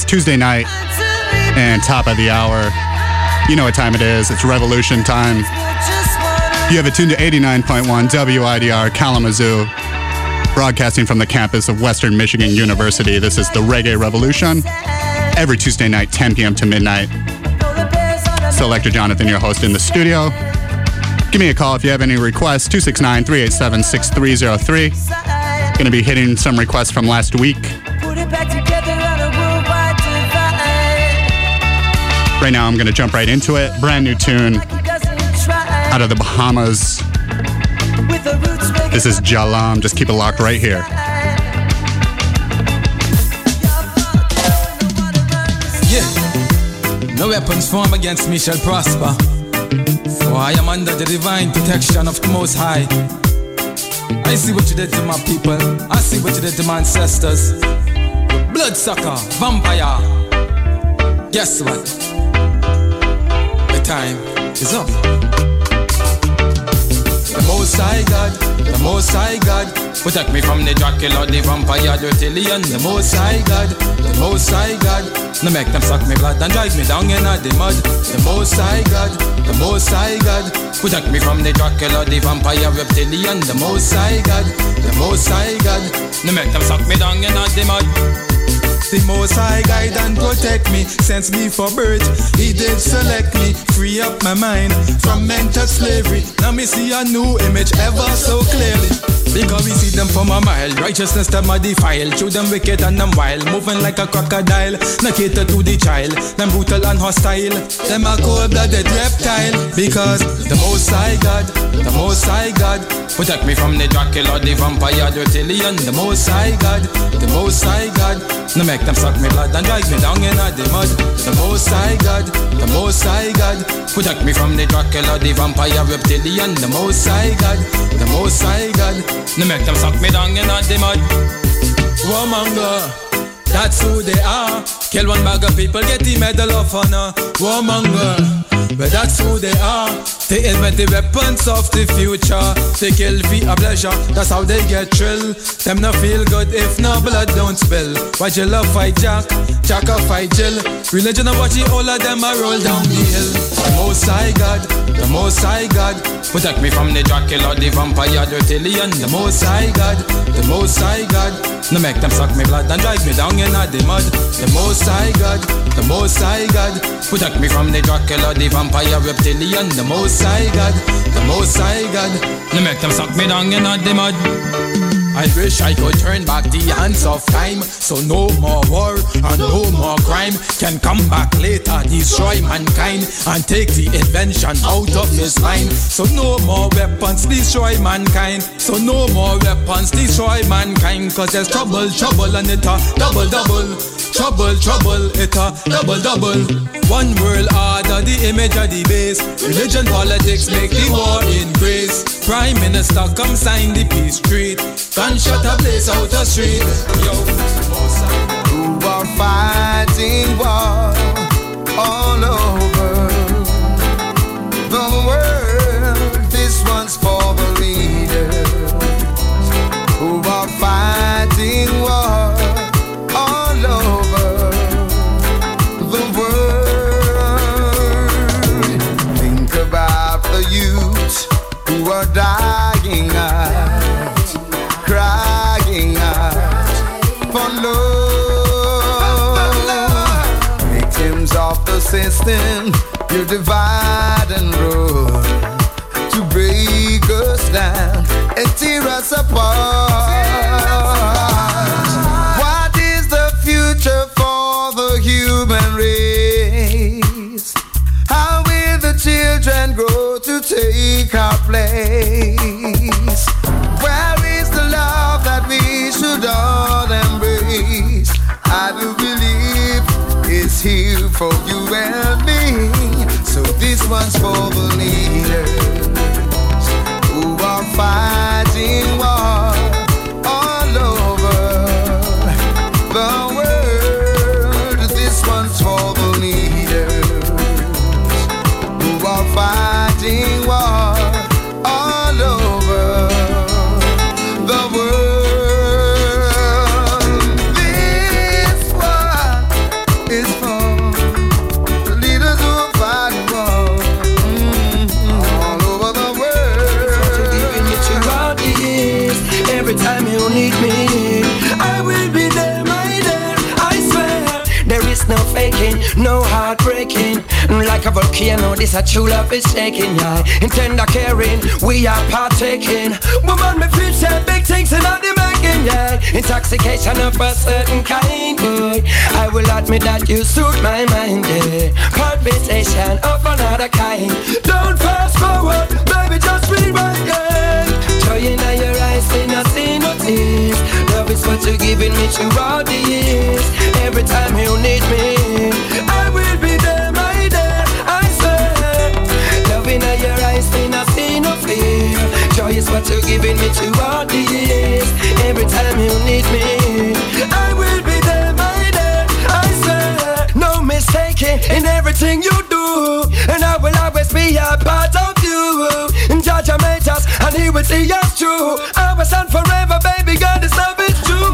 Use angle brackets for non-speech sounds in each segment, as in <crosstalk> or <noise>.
Tuesday night and top of the hour. You know what time it is. It's revolution time. You have it tuned to 89.1 WIDR Kalamazoo, broadcasting from the campus of Western Michigan University. This is the Reggae Revolution every Tuesday night, 10 p.m. to midnight. Selector Jonathon, your host in the studio. Give me a call if you have any requests, 269 387 6303. Going to be hitting some requests from last week. Right now, I'm going to jump right into it. Brand new tune out of the Bahamas. This is Jalam. Just keep it locked right here. Yeah. No weapons formed against me shall prosper. For I am under the divine protection of the Most High. I see what you did to my people. I see what you did to my ancestors. Bloodsucker, vampire. Guess what? Time. Is up. The most high God, the most high God Protect me from the Dracula, the vampire, the reptilian. The most high God, the most high God. No make them suck me blood and drive me down in the mud. The most high God, the most high God Protect me from the Dracula, the vampire, the reptilian. The most high God, the most high God. No make them suck me down in the mud the most high guide and protect me. Sends me for birth. He did select me, free up my mind from mental slavery. Now me see a new image ever so clearly. Because we see them from a mile. Righteousness them a defile. Show them wicked and them wild. Moving like a crocodile. Not cater to the child. Them brutal and hostile. Them a cold-blooded reptile. Because the most high God, the most high God. Protect me from the Dracula, the vampire, the reptilian. The most high God, the most high God. No make them suck me blood and drag me down in the mud. The most high God, the most high God. Protect me from the Dracula, the vampire, reptilian. The most high God, the most high God. No make them suck me down in the mud. Warmonger, that's who they are. Kill one bag of people, get the medal of honor. Warmonger. But that's who they are. They invent the weapons of the future. They kill for a pleasure, that's how they get thrill. Them no feel good if no blood don't spill. Why you love fight Jack, Jack a fight Jill. Religion of watching all of them a roll down the hill. The most high God, the most high God. Protect me from the Dracula, the vampire, the reptilian. The most high God, the most high God. No make them suck me blood and drag me down in the mud. The most high God, the most high God. Protect me from the Dracula, the vampire, reptilian. The most high God, the most high God. No make them suck me down in the mud. I wish I could turn back the hands of time So no more war and no more crime Can come back later, destroy mankind And take the invention out of his mind So no more weapons, destroy mankind So no more weapons, destroy mankind Cause there's trouble, trouble and it a double, double Trouble, trouble, it a double, double. One world order, the image of the base. Religion, politics make the war increase. Prime Minister come sign the peace treaty. Gunshot a place out the street. Yo. Who are fighting war? Oh, All over system, you divide and rule to break us down and tear us apart. What is the future for the human race? How will the children grow to take our place? Where is the love that we should all embrace? I do believe it's here for you one's for the leaders Like a volcano, this a true love is shaking, yeah. In tender caring, we are partaking. Woman, me feel say big things in the making, yeah. Intoxication of a certain kind, boy. I will admit that you suit my mind, yeah. Palpitation of another kind. Don't fast forward, baby, just rewind, yeah. Joy in your eyes, see nothing no tears. Love is what you're giving me through all the years. Every time you need me, I will be there, nothing, I see no fear. Joy is what you're giving me to all the years. Every time you need me, I will be there, my dear. I swear, no mistaking in everything you do, and I will always be a part of you. And Judge made us, and He will see us through. Our son forever, baby, God this love is true.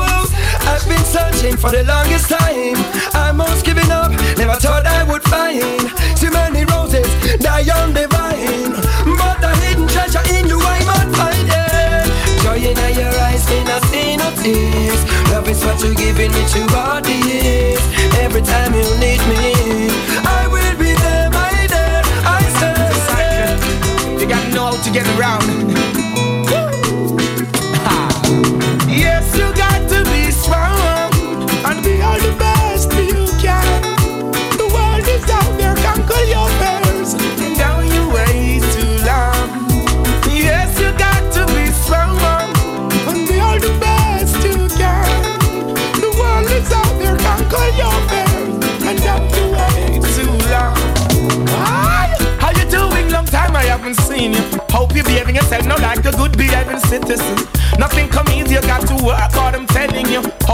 I've been searching for the longest time. I'm almost giving up, never thought I would find too many roses die on the no tears. Love is what you're giving me to all the years. Every time you need me, I will be there, my dear. I say, you gotta know how to get around.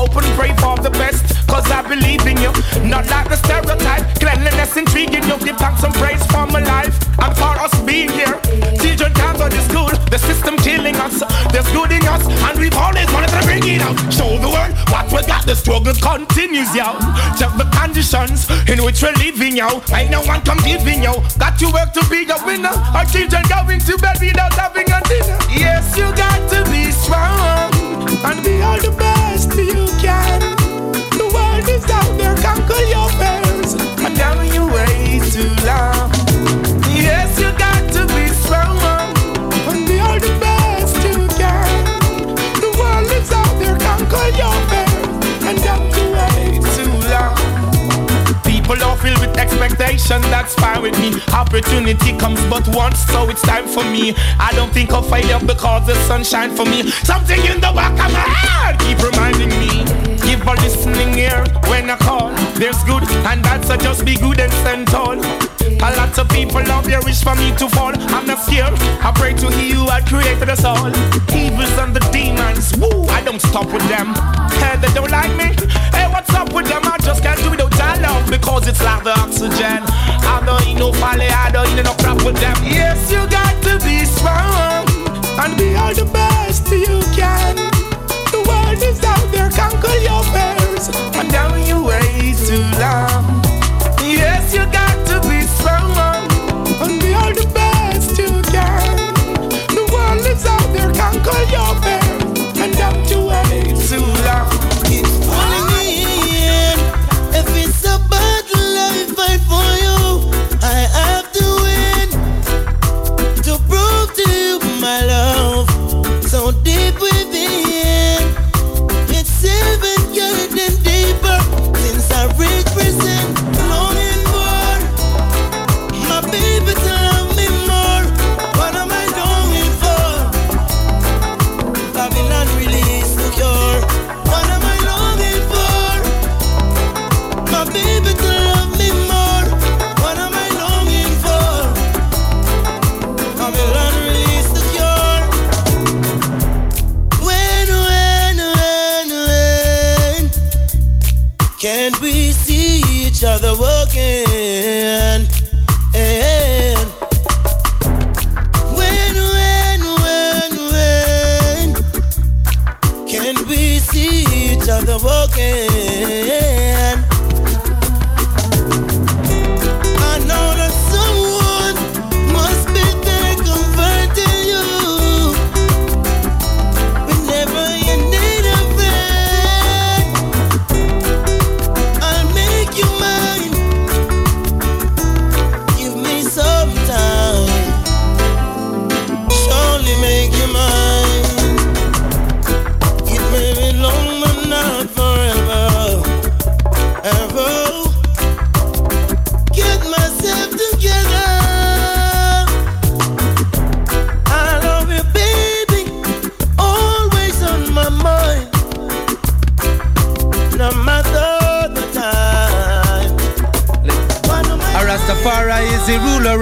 Hope and pray for the best, cause I believe in you. Not like the stereotype, cleanliness intriguing you. Give thanks and praise for my life and for us being here. Children can't go to school, the system killing us. There's good in us, and we've always wanted to bring it out. Show the world what we got, the struggle continues, yo. Check the conditions in which we're living, yo. Ain't no one competing, yo. Got to work to be a winner. Our children going to bed without having a dinner. Yes, you got to be strong and be all the best out there, conquer your expectation, that's fine with me. Opportunity comes but once, so it's time for me. I don't think I'll failure because the sunshine for me. Something in the back of my head keep reminding me. Give a listening ear when I call. There's good and bad, so just be good and stand tall. A lot of people love your wish for me to fall. I'm not scared. I pray to He who had created us all. Evils and the demons, woo, I don't stop with them. Hey, they don't like me. Hey, what's up with them? I just can't do without love because it's like the oxygen. I don't need no folly, I don't need no crap with them. Yes, you got to be strong and be all the best you can. The world is out there, conquer your fears. And down you way too long.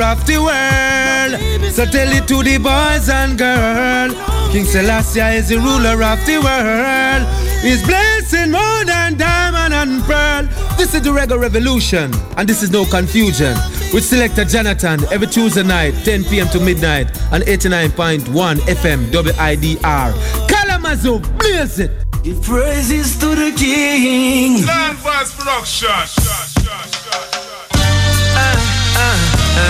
Of the world. So tell it to the boys and girls. King Selassie is the ruler of the world. He's blessing more than diamond and pearl. This is the reggae revolution, and this is no confusion. with Selector Jonathon every Tuesday night, 10 p.m. to midnight on 89.1 FM WIDR. Kalamazoo, blaze it! Give praises to the King. Land Production.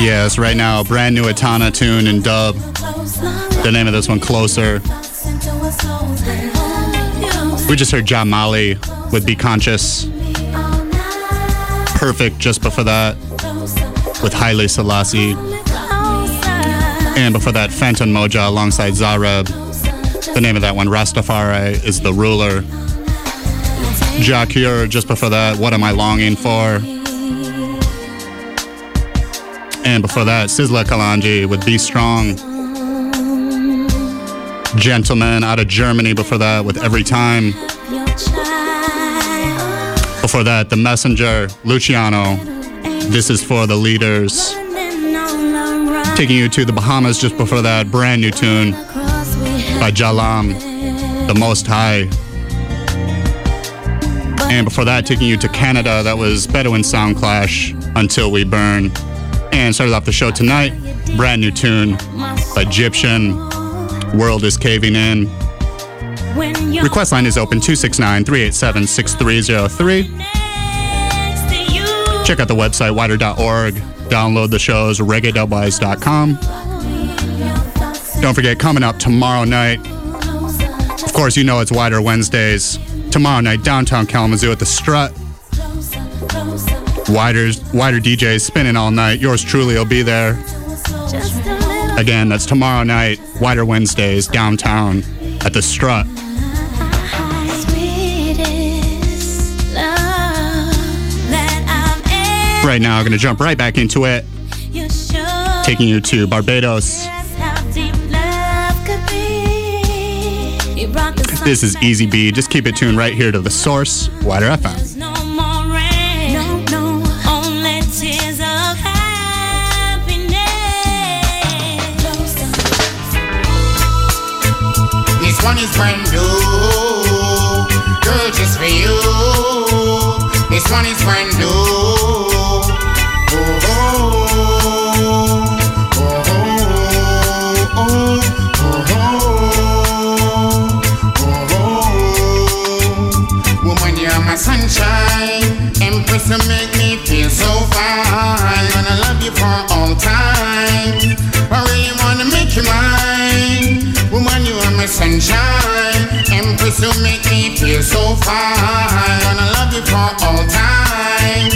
Yes, right now, brand new Etana tune in dub. The name of this one, Closer. We just heard Jah Mali with Be Conscious. Perfect just before that with Haile Selassie. And before that, Fantan Mojah alongside Zareb. The name of that one, Rastafari, is the ruler. Jah Cure, just before that, What Am I Longing For? And before that, Sizzla Kalonji with Be Strong. Gentleman out of Germany before that with Every Time. Before that, The Messenger, Luciano. This is for the leaders. Taking you to the Bahamas just before that, brand new tune by Jalam, The Most High. And before that, taking you to Canada, that was Bedouin Sound Clash, Until We Burn. And started off the show tonight, brand new tune Gyptian, World is Caving In. Request line is open 269 387 6303. next to you. Check out the website, widr.org. Download the shows, reggae.wise.com. Don't forget, coming up tomorrow night, of course, you know it's WIDR Wednesdays. Tomorrow night, downtown Kalamazoo at the Strut. WIDR's, WIDR DJs spinning all night. Yours truly will be there. Again, that's tomorrow night, WIDR Wednesdays, downtown at the Strut. Right now, I'm going to jump right back into it, taking you to Barbados. This is. Easy B. Just keep it tuned right here to the source, WIDR FM. One is brand new. Oh, oh, oh, oh, oh, oh, oh, oh. Woman, you're my sunshine, empress, you make me feel so fine. Gonna love you for all time. I really wanna make you mine. Woman, you are my sunshine. Empress, you make me feel so fine. Gonna love you for all time.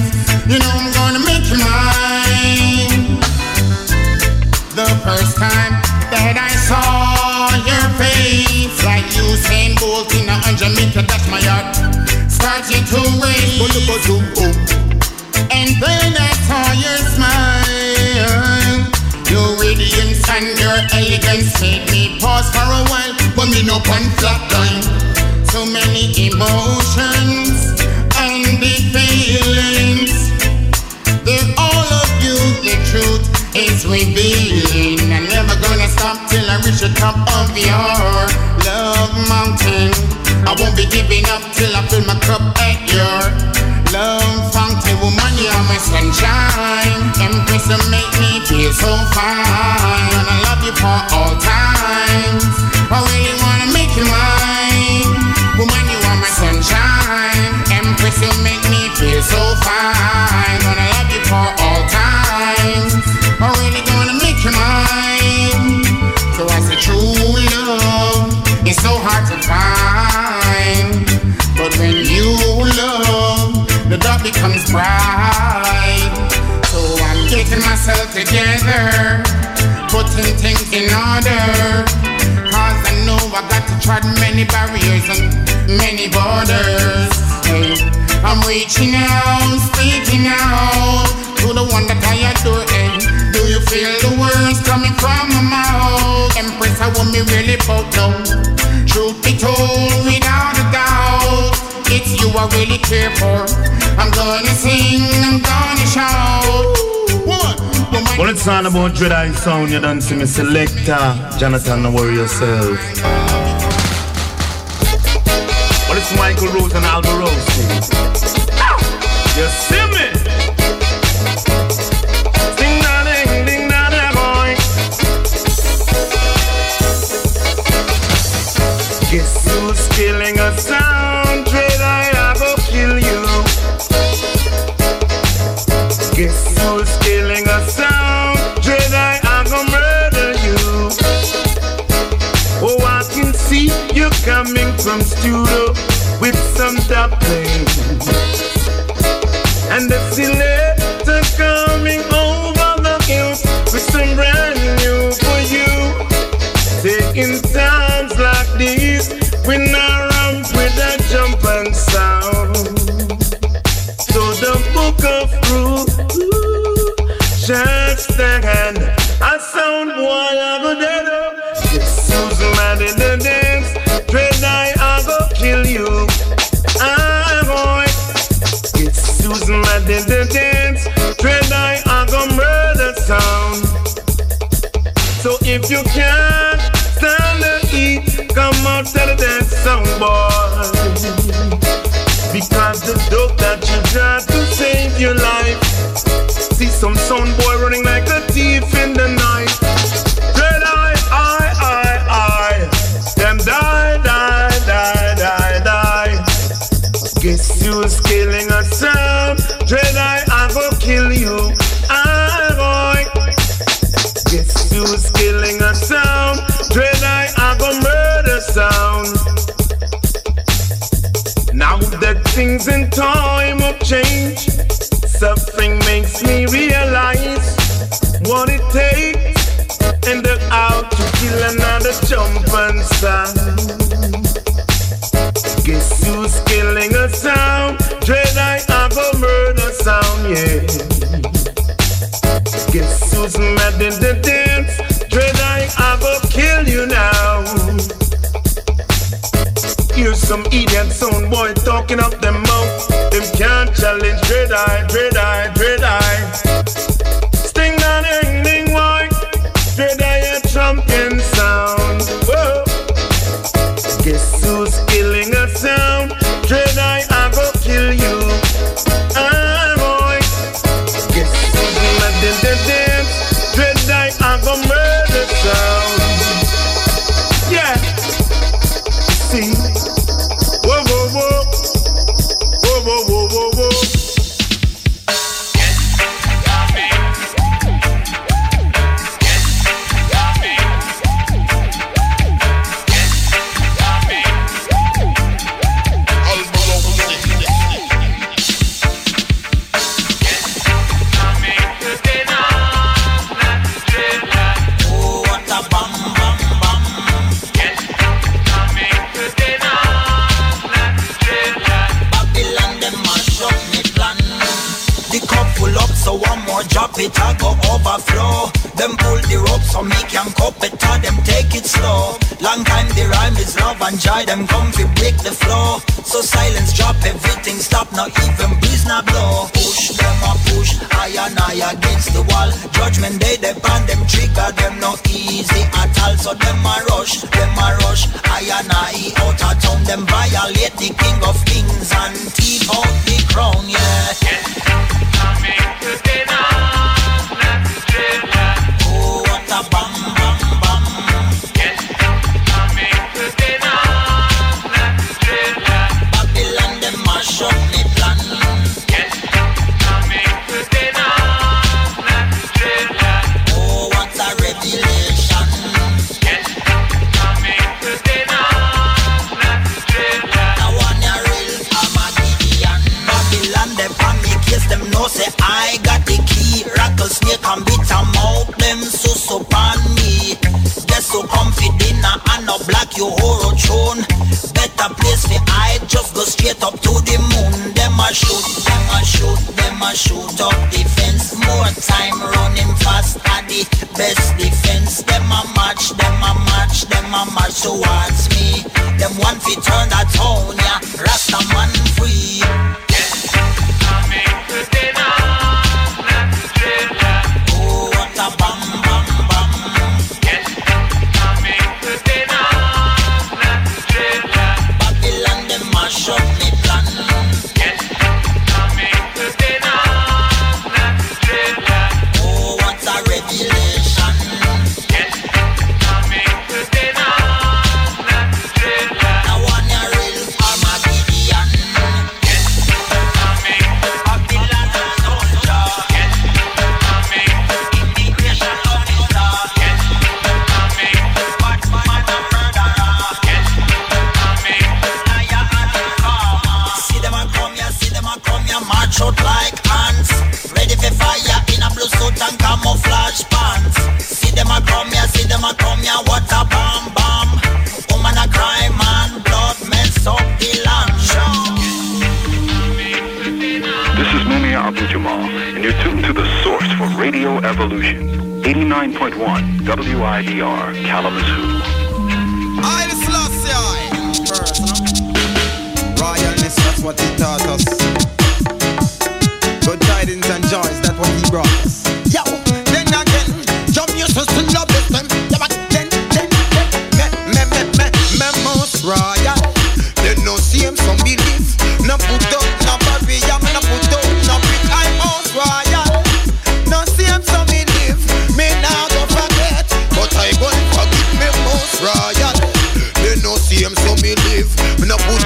You know I'm gonna make you mine. The first time that I saw your face, like Usain Bolt in a hundred meter, that's my heart. Started to race, and then I saw your smile. Your radiance and your elegance made me pause for a while, but me no one emotions and big feelings. All of you, the truth is revealing. I'm never gonna stop till I reach the top of your love mountain. I won't be giving up till I fill my cup at your love fountain. Woman, you're my sunshine. Empress, you make me feel so fine. And I love you for all times. so fine. Gonna love you for all time. I'm really gonna make you mine. So I said, true love is so hard to find. But when you love, the dark becomes bright. So I'm getting myself together, putting things in order. Cause I know I got to tread many barriers and many borders. I'm reaching out, speaking out to the one that I adore. Do you feel the words coming from my mouth? Empress, I want me really bout now. Truth be told, without a doubt, it's you I really care for. I'm gonna sing, I'm gonna shout. Well, it's not about Dread Eye Sound, you don't see me selector. Jonathon, don't worry yourself. Michael Rose and Alba Rose. You see me? Ding da ding, ding boy. Guess who's killing a sound? Eye, I go kill you. Guess who's killing a sound? Eye, I go murder you. Oh, I can see you coming from studio some sound boy running like a thief in the night. Dread eye, eye, eye, eye. Them die, die, die, die, die. Guess who's killing a sound? Dread eye, I go kill you. I boy. Guess who's killing a sound? Dread eye, I go murder sound. Now that things in time have changed, another jump and sound. Guess who's killing a sound? Dread I have a murder sound, yeah. Guess who's mad in the dance? Dread I have a kill you now. Here's some idiot sound boy talking up them mouth. Them can't challenge dread eye,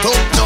no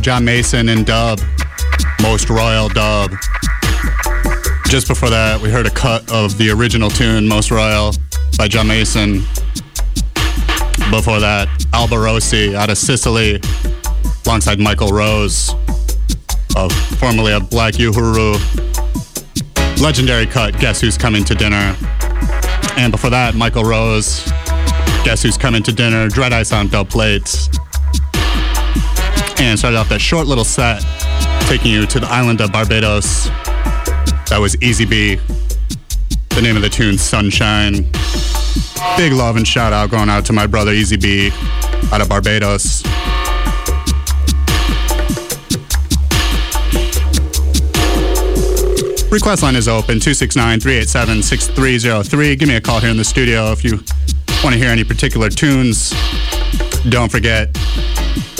Jah Mason and Dub, Most Royal Dub. Just before that, we heard a cut of the original tune, Most Royal, by Jah Mason. Before that, Alborosie out of Sicily, alongside Michael Rose, of formerly of Black Uhuru. Legendary cut, Guess Who's Coming to Dinner. And before that, Michael Rose, Guess Who's Coming to Dinner, Dread Eyes on Dub Plates and started off that short little set, taking you to the island of Barbados. That was Easy B. The name of the tune, Sunshine. Big love and shout out going out to my brother Easy B out of Barbados. Request line is open 269 387 6303. Give me a call here in the studio if you want to hear any particular tunes. Don't forget,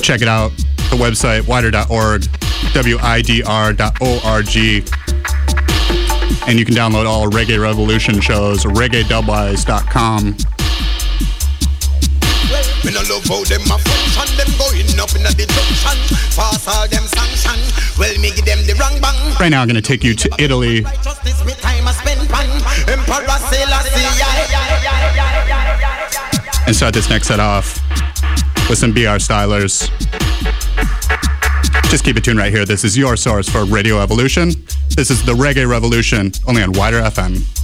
check it out the website wider.org, widr.org. And you can download all Reggae Revolution shows, Reggae Me love how them a function Them going up in a deduction Pass all them sanction Well me give them the wrong bang Right now I'm gonna take you to Italy And start this next set off With some BR Stylers just keep it tuned right here. This is your source for Radio Evolution. This is the Reggae Revolution, only on WIDR FM.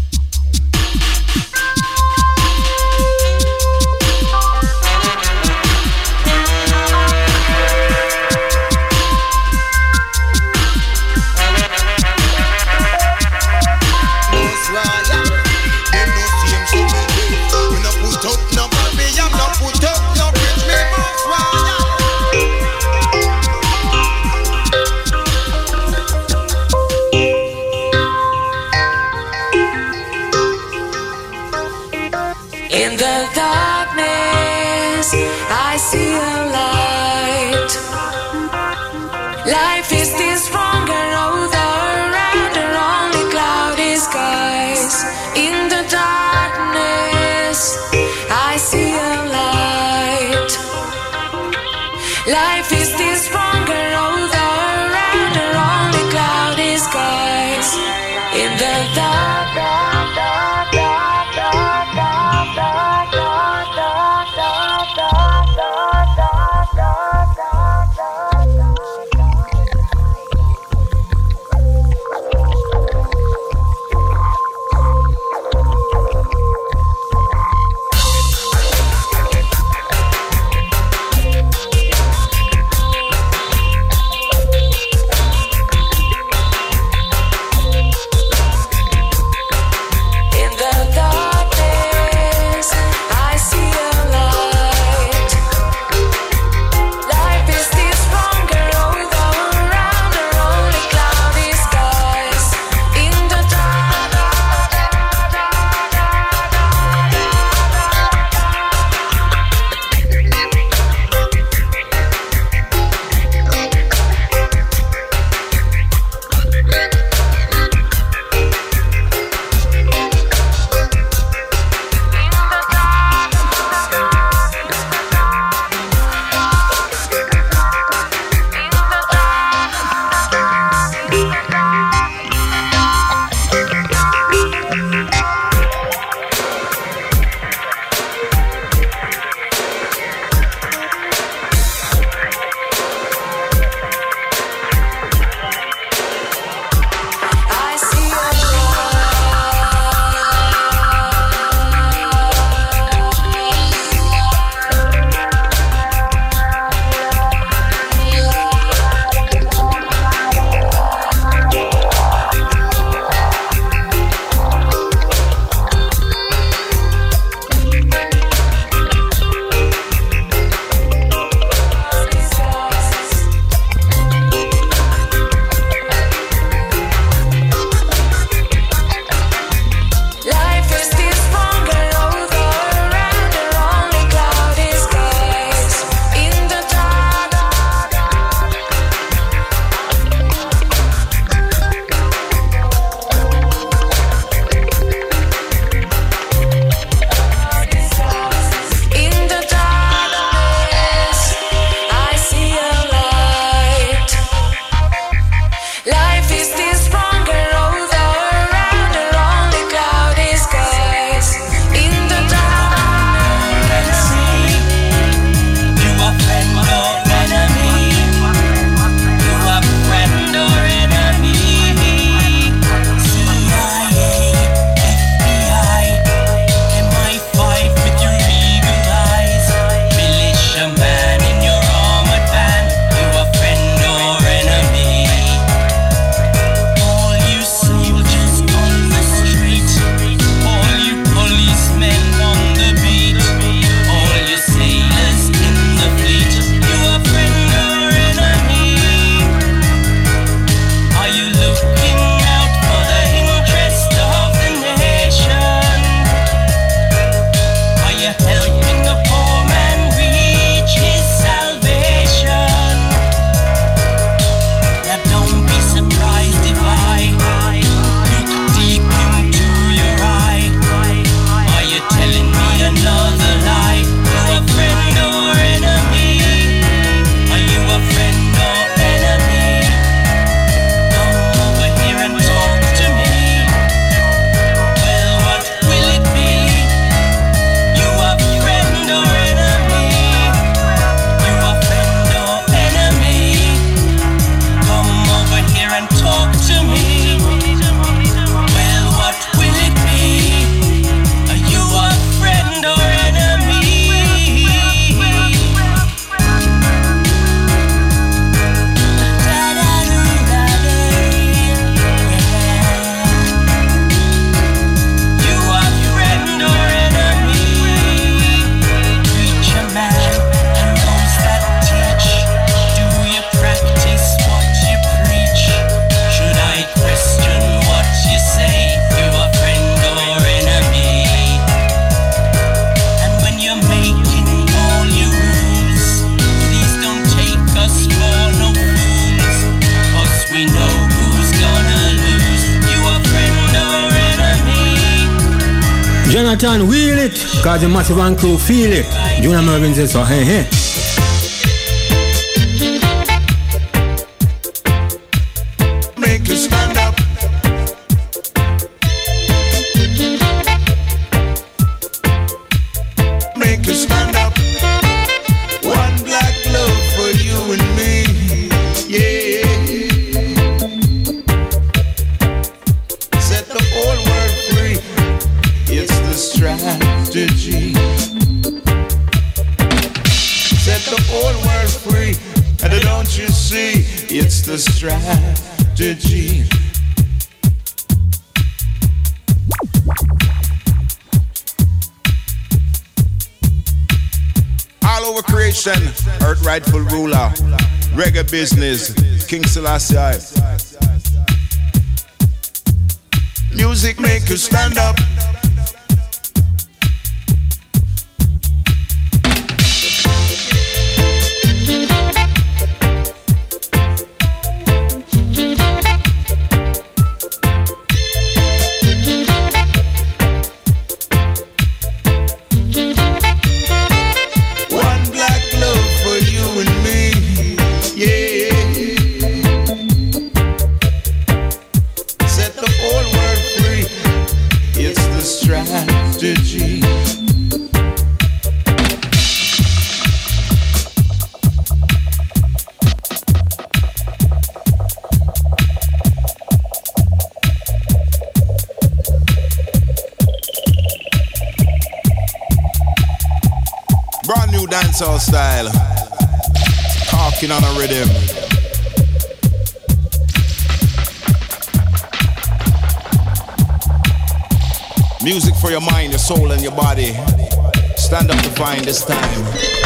Cause the massive and crew feel it. Junior Murvin says so, hey, hey. Business, King Selassie. Music make you stand up. Style. Talking on a rhythm. Music for your mind, your soul, and your body. Stand up to find this time.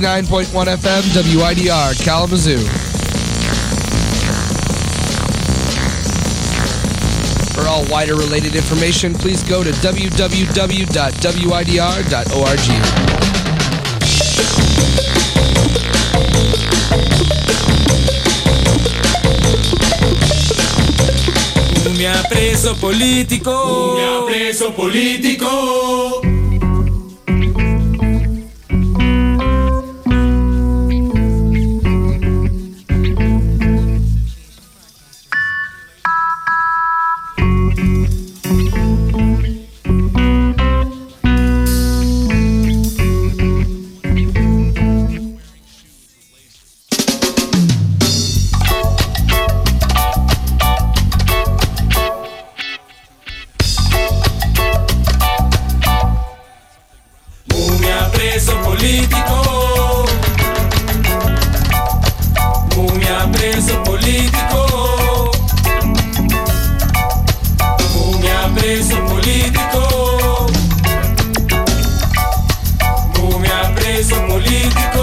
89.1 FM, WIDR, Kalamazoo. For all WIDR related information, please go to www.widr.org. Un preso politico. Un preso politico. big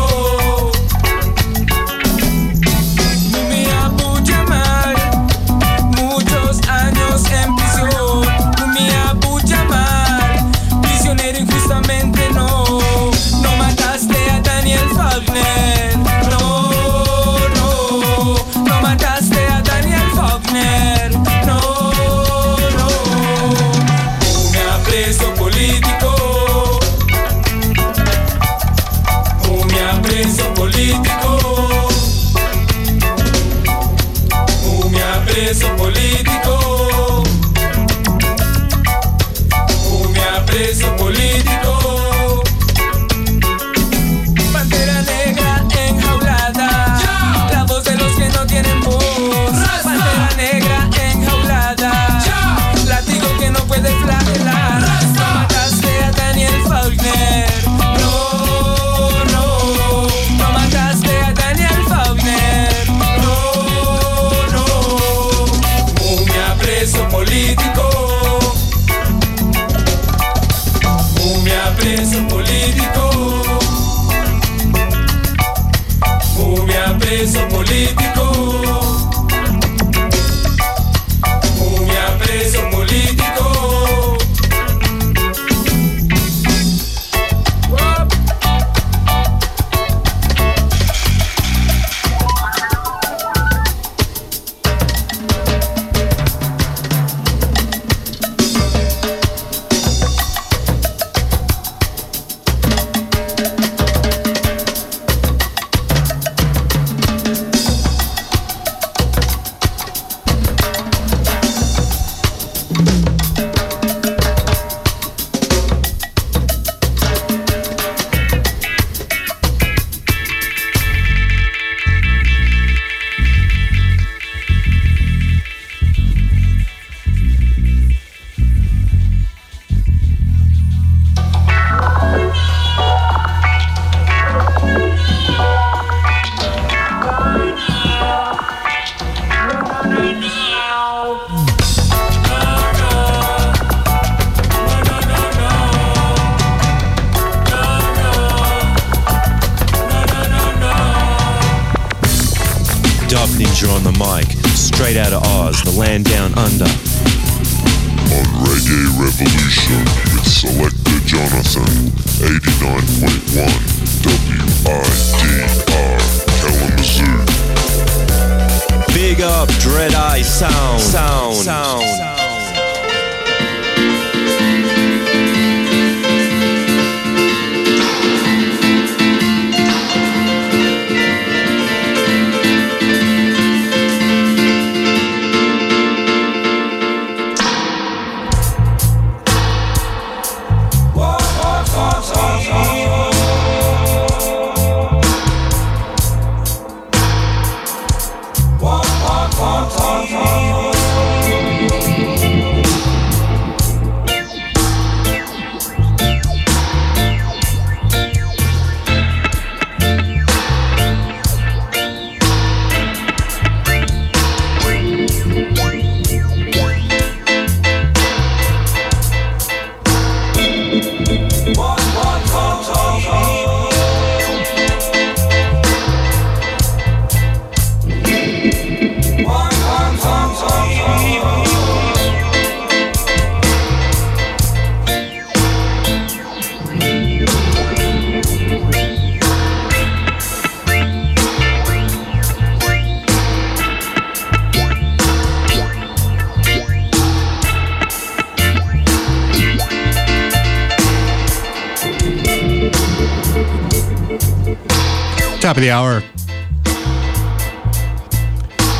Top of the hour.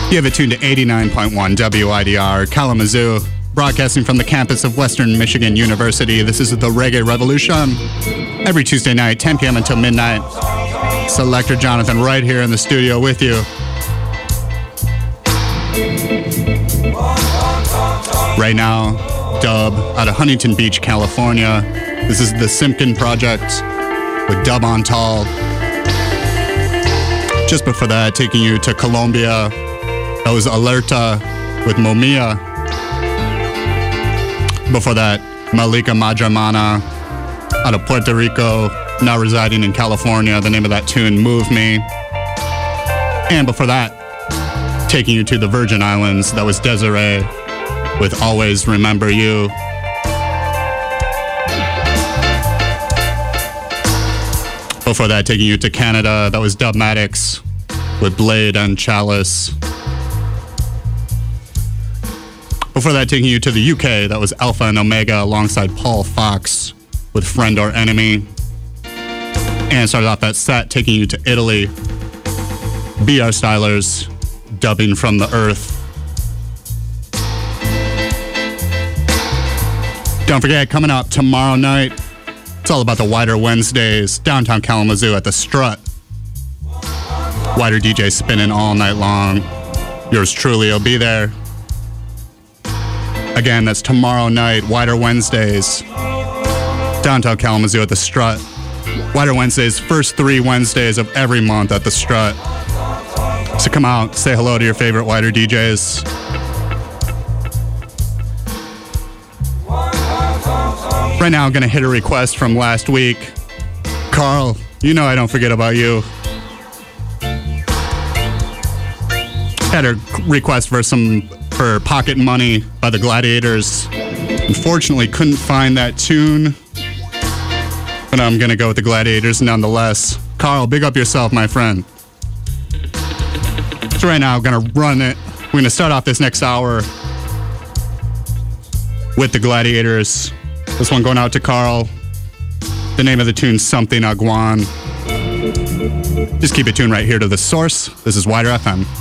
You have it tuned to 89.1 WIDR Kalamazoo, broadcasting from the campus of Western Michigan University. This is the Reggae Revolution. Every Tuesday night, 10 p.m. until midnight. Selector Jonathon right here in the studio with you. Right now, dub out of Huntington Beach, California. This is the Simpkin Project with Dub on Tall. Just before that, taking you to Colombia. That was Alerta with Mumia. Before that, Malika Madremana out of Puerto Rico, now residing in California. The name of that tune, Move Me. And before that, taking you to the Virgin Islands. That was Dezarie with Always Remember You. Before that, taking you to Canada, that was Dub Dubmatix with Blade and Chalice. Before that, taking you to the UK, that was Alpha and Omega alongside Paul Fox with Friend or Enemy. And started off that set, taking you to Italy. BR Stylers, dubbing from the earth. Don't forget, coming up tomorrow night, it's all about the WIDR Wednesdays, downtown Kalamazoo at the Strut. WIDR DJ spinning all night long. Yours truly will be there. Again, that's tomorrow night, WIDR Wednesdays, downtown Kalamazoo at the Strut. WIDR Wednesdays, first three Wednesdays of every month at the Strut. So come out, say hello to your favorite WIDR DJs. Right now, I'm going to hit a request from last week. Carl, you know I don't forget about you. Had a request for some for Pocket Money by the Gladiators. Unfortunately, couldn't find that tune, but I'm going to go with the Gladiators nonetheless. Carl, big up yourself, my friend. So right now, I'm going to run it. We're going to start off this next hour with the Gladiators. This one going out to Carl. The name of the tune, Something A Gwaan. Just keep it tuned right here to the source. This is WIDR FM.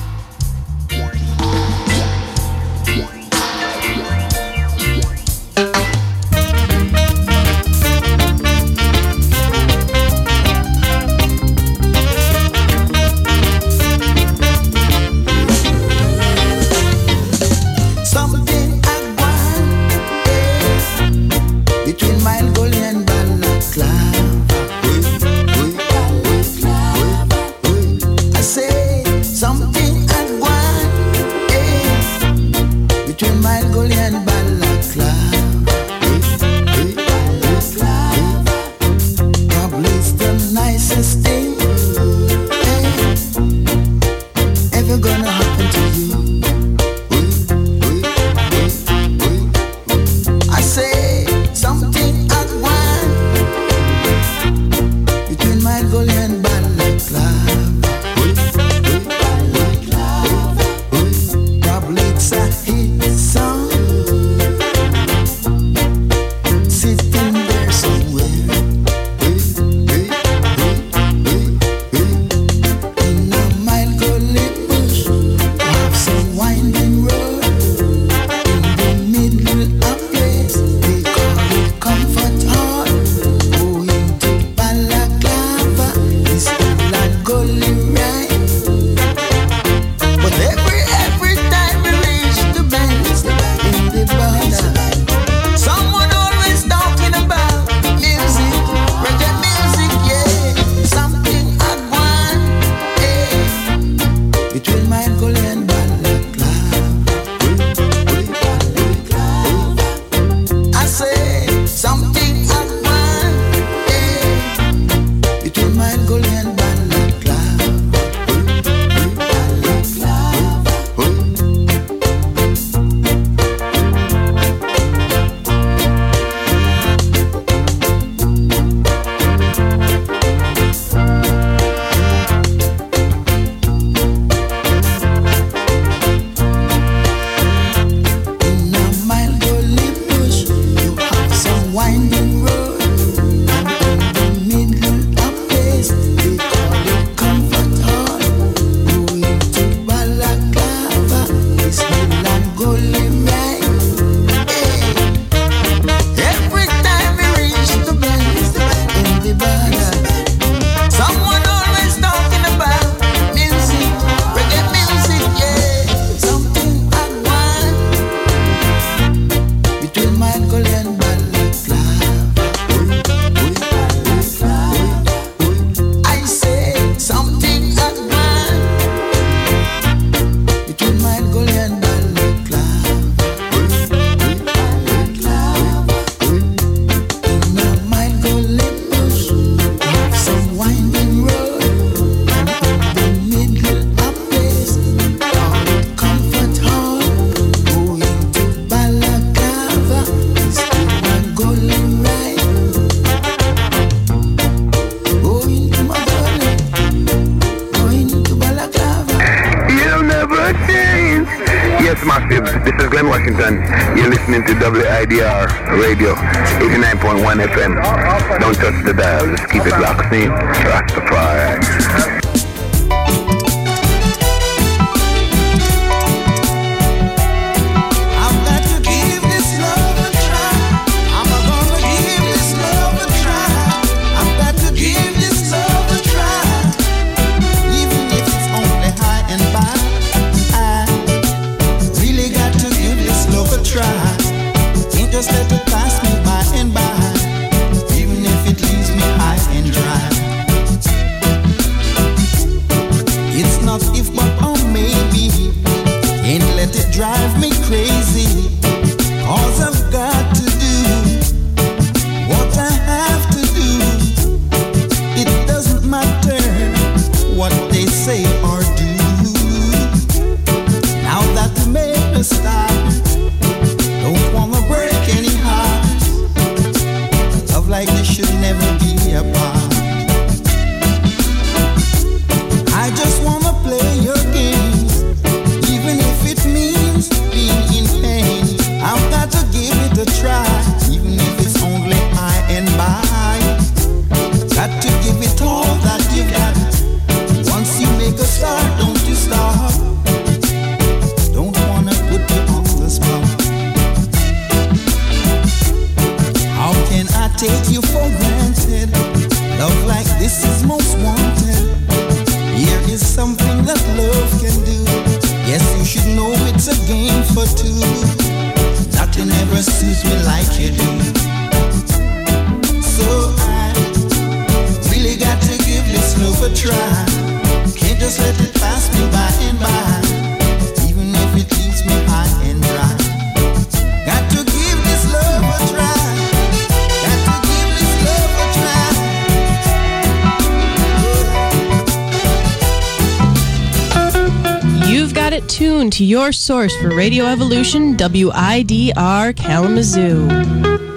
To your source for Radio Evolution, WIDR Kalamazoo.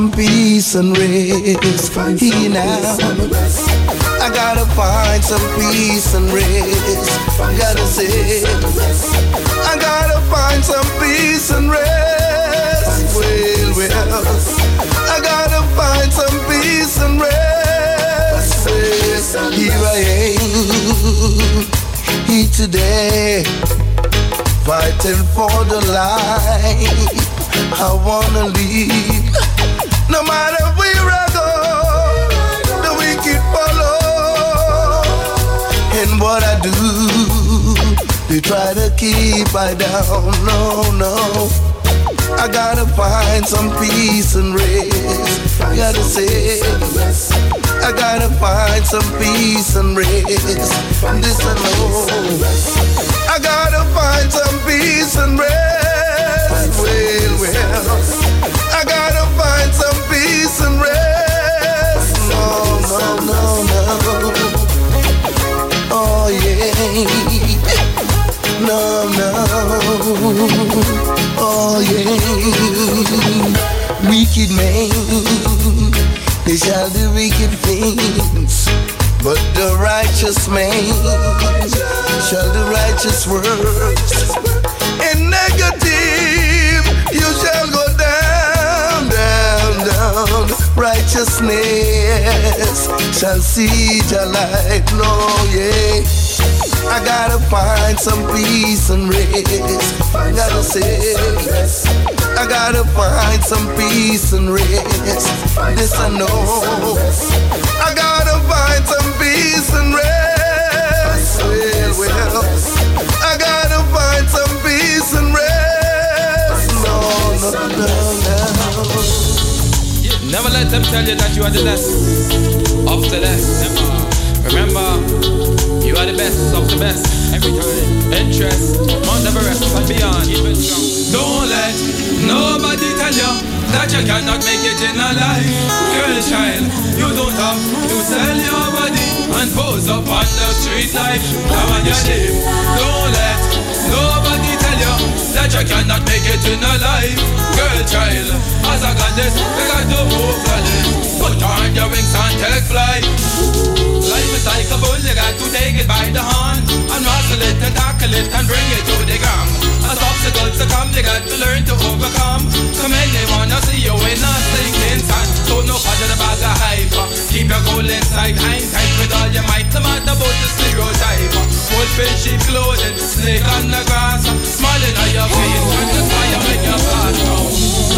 Some peace and rest. Here now. I gotta find some peace and rest. I gotta say, I gotta find some peace and rest. Well, well, I gotta find some peace and rest. Well, Here I am, here today, fighting for the life I wanna leave, try to keep I down. No, no. I gotta find some peace and rest. I gotta say, I gotta find some peace and rest. From this alone, I gotta find some peace and rest. Well, well, I gotta find some peace and rest. No, no, no, no. Oh yeah. No, no. Oh yeah. Wicked man, they shall do wicked things. But the righteous man shall do righteous works. In negative, you shall go down, down, down. Righteousness shall see your light. No, yeah. I gotta find some peace and rest. I gotta say, I gotta find some peace and rest. This I know. I gotta find some peace and rest. Well, well, I gotta find some peace and rest. No, no, no, no. Never let them tell you that you are the best of the best. Remember, you are the best of the best. Every time. Interest, Mount Everest and beyond. Don't let nobody tell you that you cannot make it in a life. Girl, child, you don't have to sell your body and pose up on the street like come on your name. Don't let nobody tell you that you cannot make it in a life. Girl, child, as a goddess, you got to move goddess. Put on your wings and take flight. Life is like a bull, you got to take it by the horn and rustle it and tackle it and bring it to the ground. As obstacles to come, you got to learn to overcome. So many wanna see you in sand. So no part of the bag of hype. Keep your goal inside, hang tight with all your might. No matter about the stereotype. Wolfish sheep clothing, snake on the grass. Smiling on your face, turn the fire when you pass.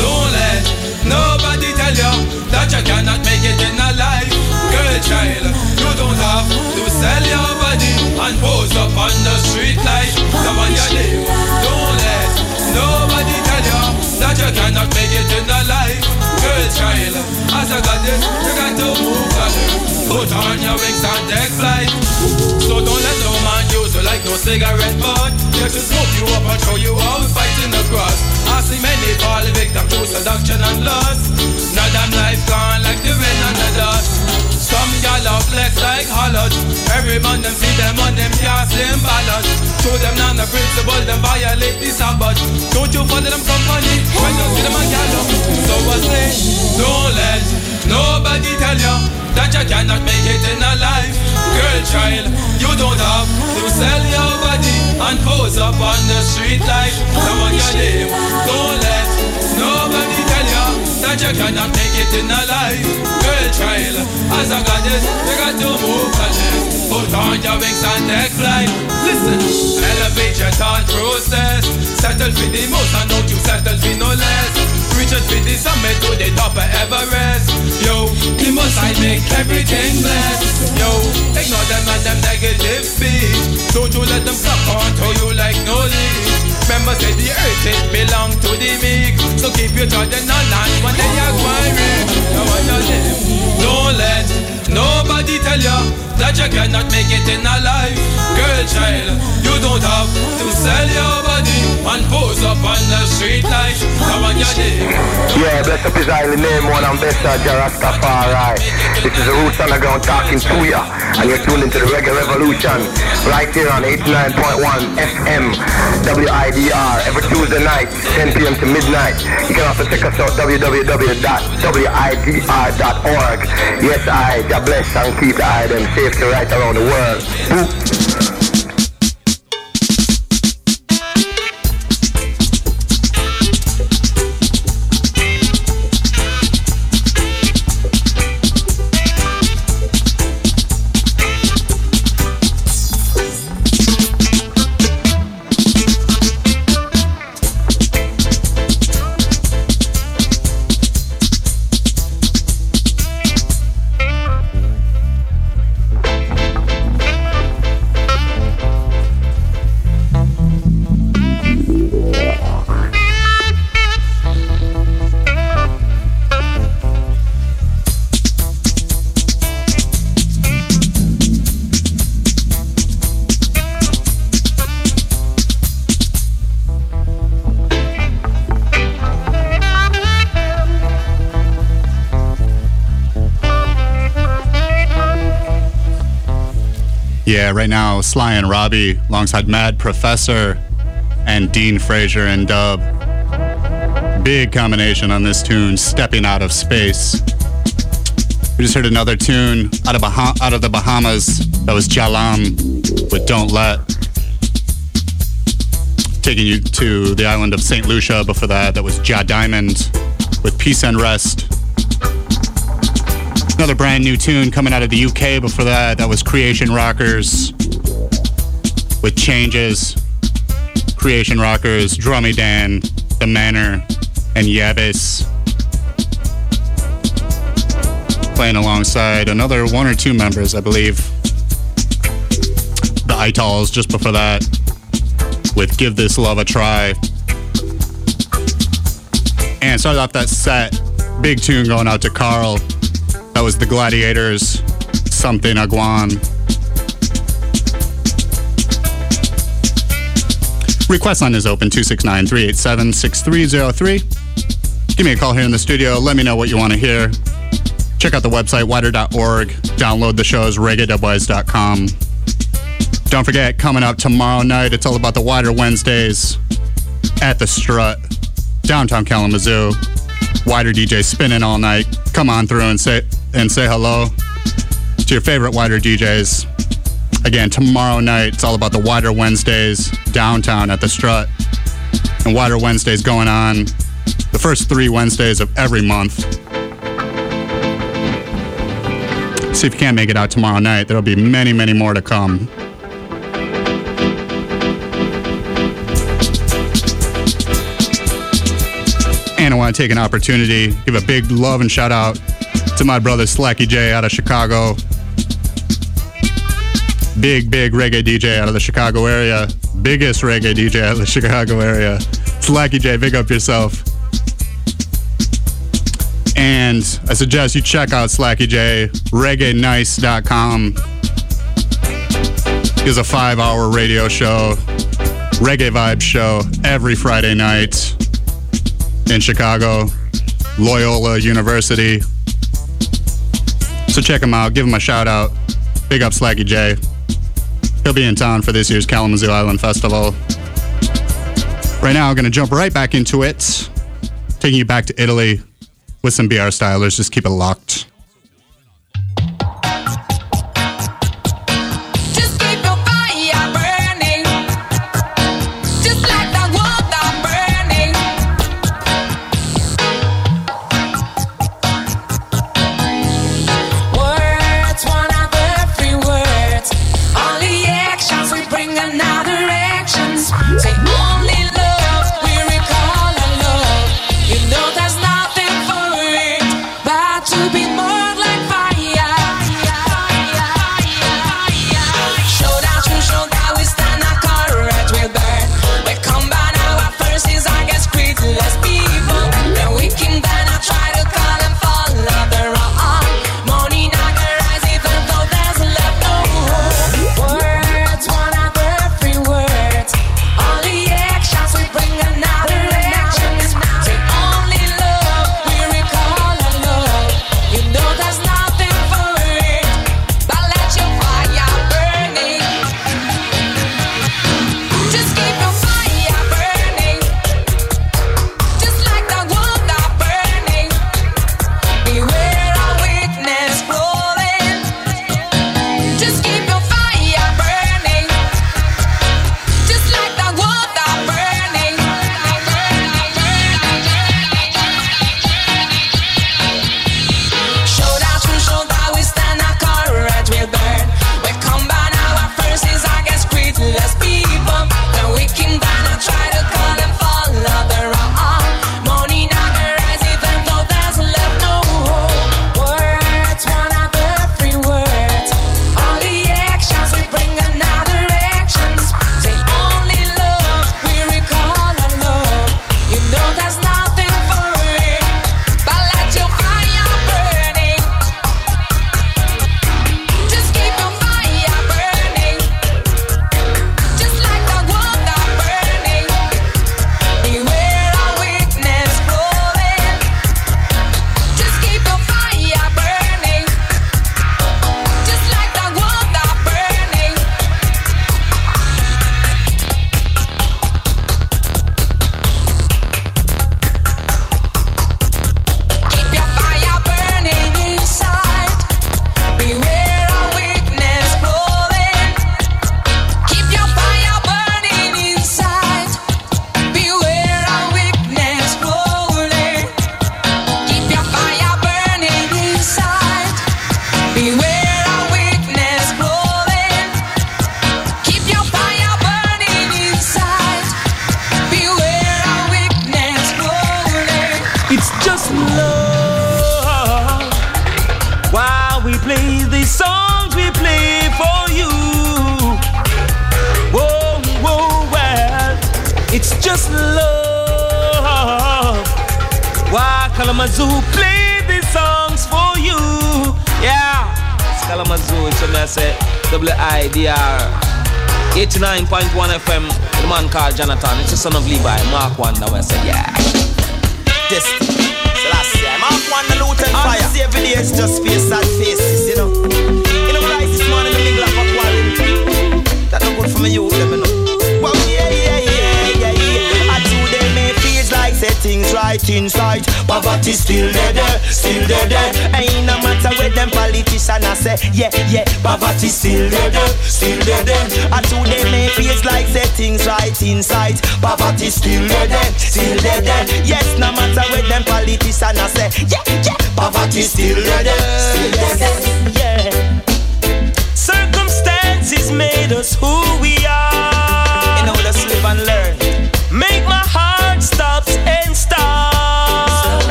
Don't let nobody tell you that you cannot make it in a life. Girl, child, you don't have to sell your body and pose up on the street like the one you live. Don't let nobody tell you that you cannot make it in a life. Girl, child, as a goddess, you got to move color. Put on your wings and take flight. So don't let no man use you like no cigarette butt. Here to smoke you up and throw you out, fighting the cross. I see many fall victim to seduction and lust. Now them life gone like the rain and the dust. Some gal up flex like hollows. Every man them see them on them slim balance. Show them not the principle, them violate the Sabbath. Don't you follow them company when you see them a gal. So I say, don't let nobody tell you that you cannot make it in a life. Girl, child, you don't have to sell your body and pose up on the street like someone your name. Don't let that you cannot make it in a life. Girl, child, as a goddess, you got to move goddess. Put on your wings and take flight. Listen, elevate your thought process. Settle for the most and don't you settle for no less. Out for the summit to the top of Everest. Yo, the most I make everything blessed. Yo, ignore them and them negative speech. Don't you let them suck on to you like no leech. Remember, say the earth it belong to the meek. So keep your judging on land when they are quarry. Now what you live. Don't let Nobody tell ya that you cannot make it in a life. Girl, child, you don't have to sell your body and pose up on the street like come on your day. Yeah, bless up his name, one and best uh, Jah Rastafari. This is the Roots Underground talking to ya, and you're tuned into the Reggae Revolution right here on 89.1 FM WIDR every Tuesday night, 10 p.m. to midnight. You can also check us out www.widr.org. Yes, I, God bless and keep the them safe to right around the world. Right now, Sly and Robbie alongside Mad Professor and Dean Fraser and Dub. Big combination on this tune, Stepping Out of Space. We just heard another tune out of, Bah- out of the Bahamas that was Jalam with Don't Let. Taking you to the island of St. Lucia before that, that was Jah Diamond with Peace and Rest. Another brand new tune coming out of the UK before that. That was Creation Rockers with Changes. Creation Rockers, Drummy Dan, The Manor, and Yavis. Playing alongside another one or two members, I believe. The Itals just before that with Give This Love a Try. And started off that set, big tune going out to Carl. That was the Gladiators, Something A Gwaan. Request line is open 269 387 6303. Give me a call here in the studio. Let me know what you want to hear. Check out the website, widr.org. Download the shows, reggae.wise.com. Don't forget, coming up tomorrow night, it's all about the WIDR Wednesdays at the Strut, downtown Kalamazoo. WIDR DJ spinning all night. Come on through and say and say hello to your favorite WIDR DJs. Again, tomorrow night, it's all about the WIDR Wednesdays downtown at the Strut. And WIDR Wednesdays going on the first three Wednesdays of every month. See if you can't make it out tomorrow night. There'll be many, many more to come. And I want to take an opportunity, give a big love and shout out to my brother Slacky J out of Chicago. Big, big reggae DJ out of the Chicago area. Biggest reggae DJ out of the <laughs> Chicago area. Slacky J, big up yourself. And I suggest you check out Slacky J, reggaenice.com. Is a five hour radio show, reggae vibe show every Friday night in Chicago, Loyola University. So check him out, give him a shout out. Big up Slacky J. He'll be in town for this year's Kalamazoo Island Festival. Right now, I'm going to jump right back into it, taking you back to Italy with some BR stylers. Just keep it locked.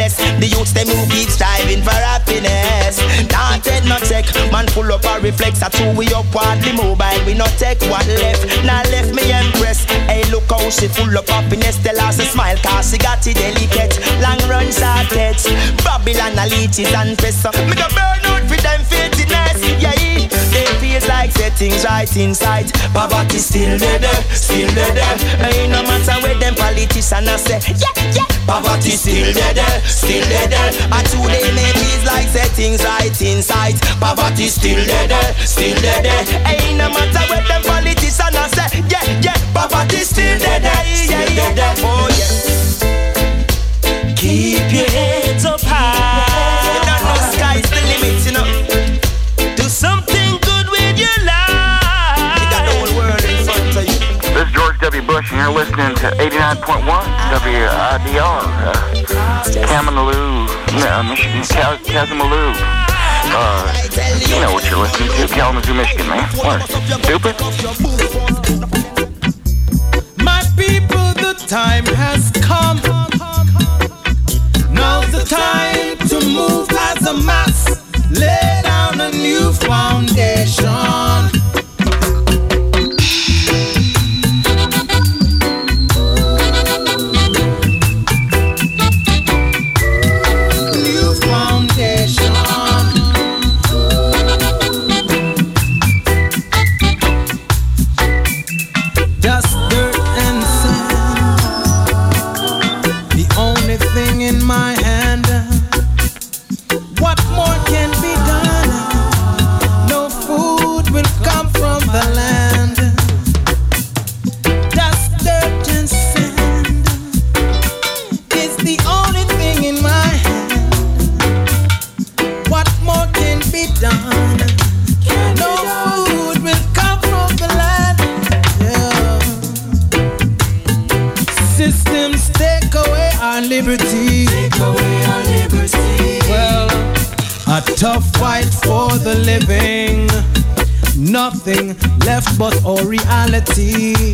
The youths them who keep striving for happiness. Not take no man full up a reflex. A two we up the mobile, we not take what left. Now left me impressed. Hey, look how she full up happiness. Tell us a smile, cause she got it delicate. Long run shortage. Babylon a leeches and press up. Me go burn out for them filthiness. Yeah, they feels like settings right inside. Poverty still there, still there. Ain't no matter where them politicians I say, yeah, yeah. Poverty still there, eh? there, still there, eh? there. And today may feels like settings right inside. Poverty still there, eh? there, still there. Ain't no matter where them politicians I say, yeah, yeah. Poverty still there, there, yeah. Oh yeah. Keep your heads Bush, you're listening to 89.1 WIDR, uh, Kamaloo, no, Michigan, Kazamaloo. Uh, you know what you're listening to, Kalamazoo, Michigan, man. What? Stupid? My people, the time has come. Now's the time to move as a mass. Lay down a new foundation. But our reality.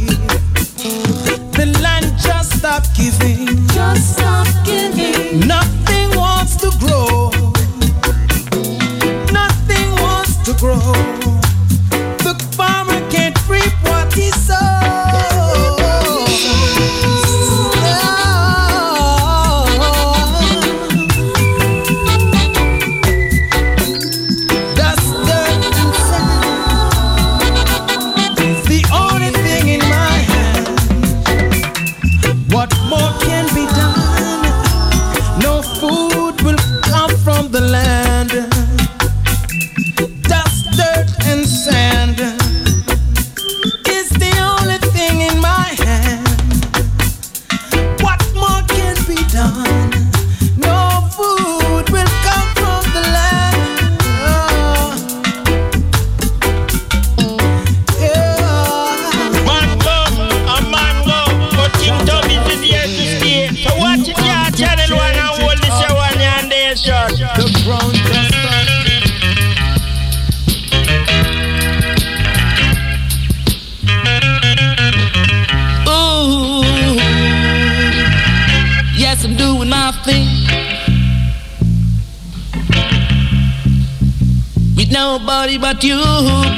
Nobody but you,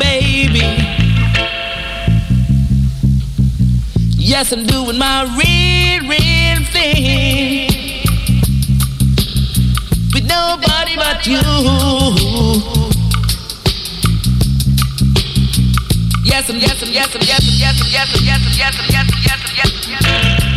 baby. Yes, I'm doing my real, real thing with nobody but you. Yes, I'm, yes, I'm, yes, I'm, yes, I'm, yes, I'm, yes, I'm, yes, I'm, yes, I'm, yes, I'm, yes, I'm, yes, I'm,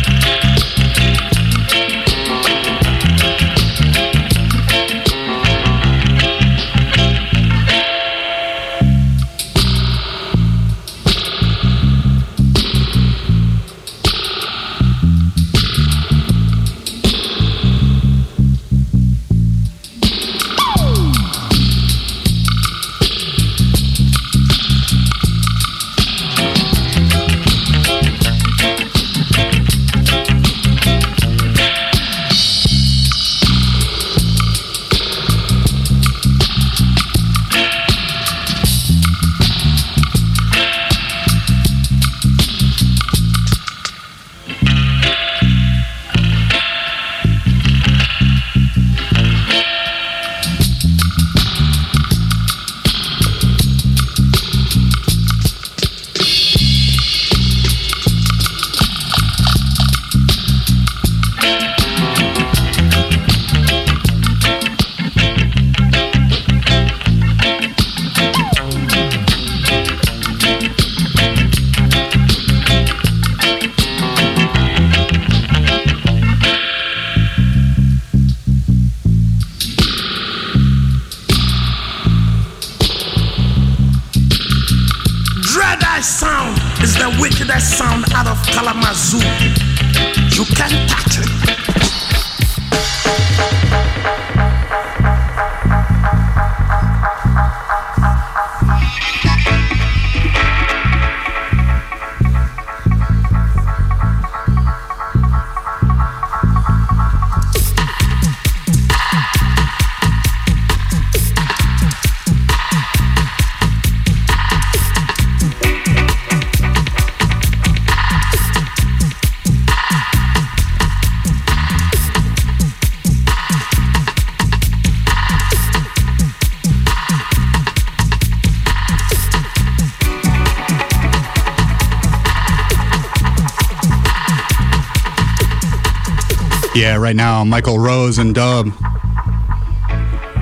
right now, Michael Rose and Dub.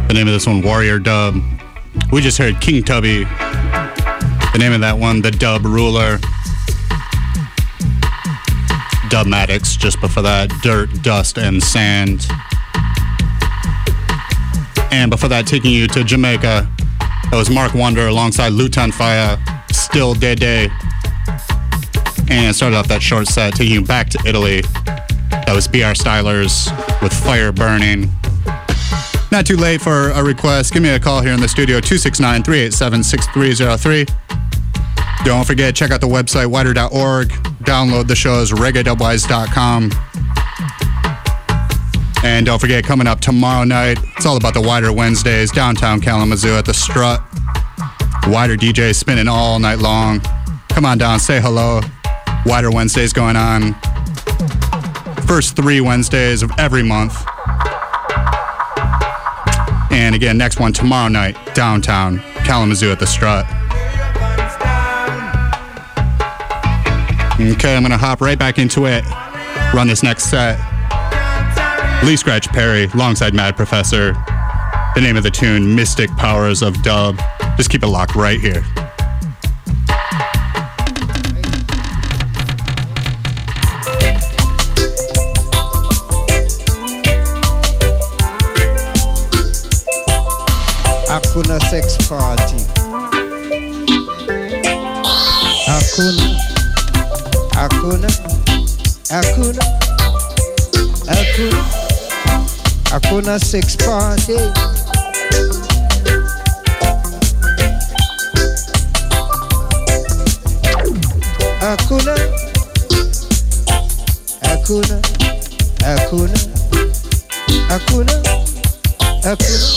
The name of this one, Warrior Dub. We just heard King Tubby. The name of that one, The Dub Ruler. Dubmatix, just before that, Dirt, Dust, and Sand. And before that, taking you to Jamaica, that was Mark Wonder alongside Lutan Fyah, Still Deh Deh. And started off that short set, taking you back to Italy. That was BR Stylers with Fire Burning. Not too late for a request. Give me a call here in the studio, 269 387 6303. Don't forget, check out the website, widr.org. Download the shows, reggae.wise.com. And don't forget, coming up tomorrow night, it's all about the WIDR Wednesdays, downtown Kalamazoo at the Strut. WIDR DJ spinning all night long. Come on down, say hello. WIDR Wednesdays going on first three Wednesdays of every month. And again, next one tomorrow night, downtown Kalamazoo at the Strut. Okay, I'm gonna hop right back into it. Run this next set. Lee Scratch Perry alongside Mad Professor. The name of the tune, Mystic Powers of Dub. Just keep it locked right here. Hakuna sex party. Hakuna. Hakuna. Hakuna. Hakuna. Hakuna sex party. Hakuna. Hakuna. Hakuna. Hakuna. Hakuna.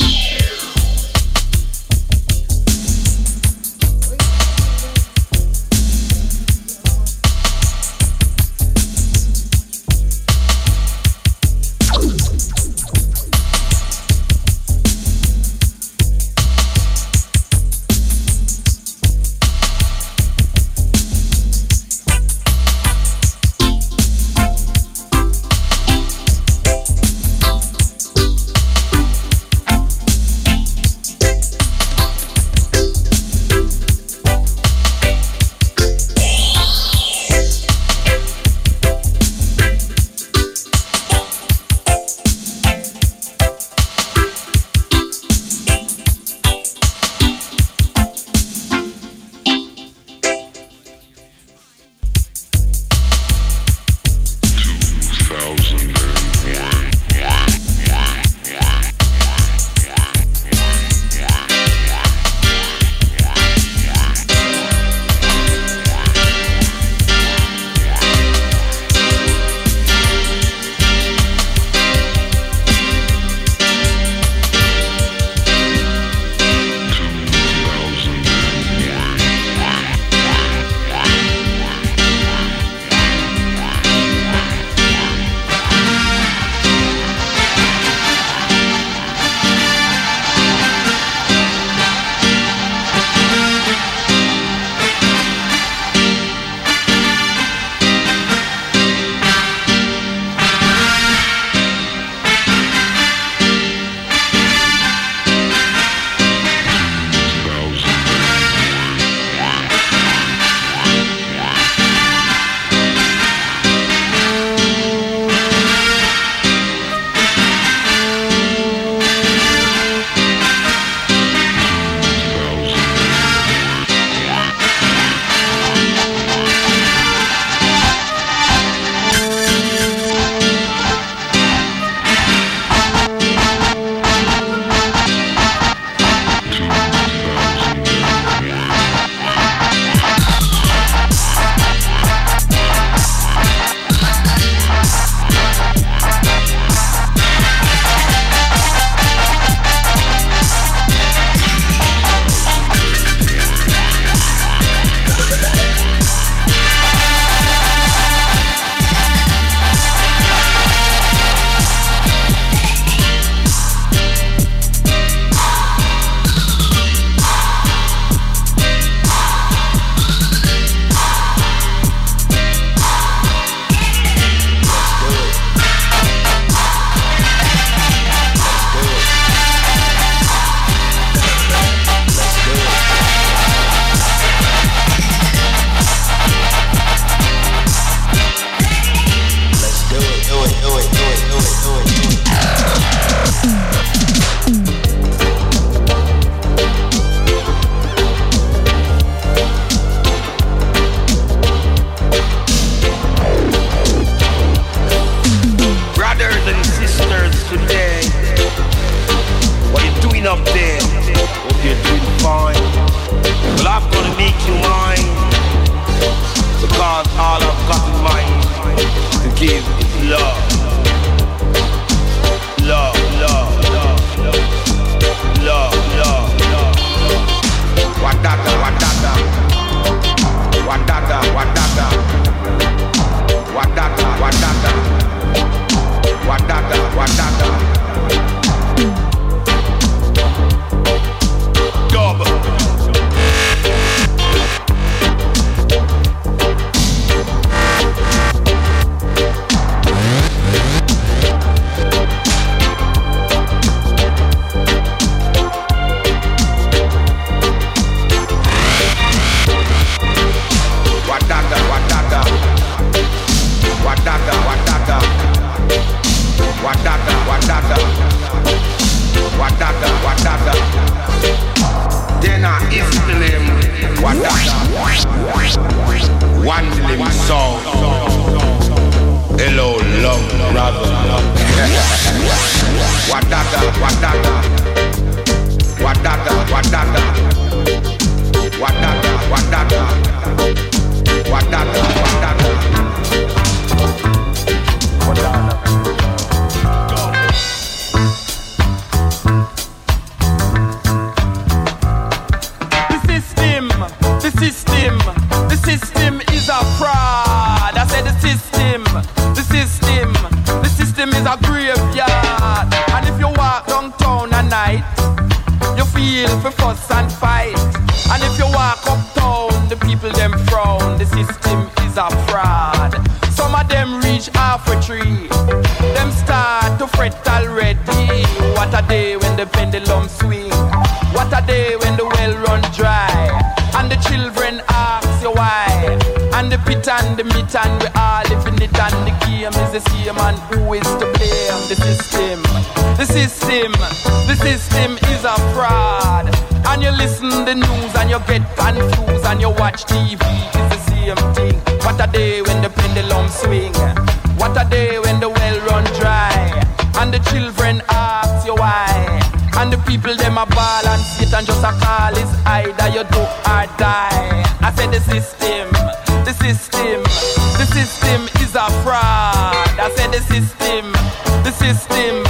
The system,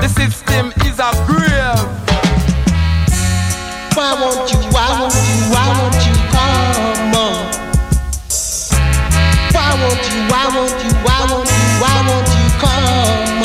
the system is a grave. Why won't you, why won't you, why won't you come on? Why won't you, why won't you, why won't you, why won't you come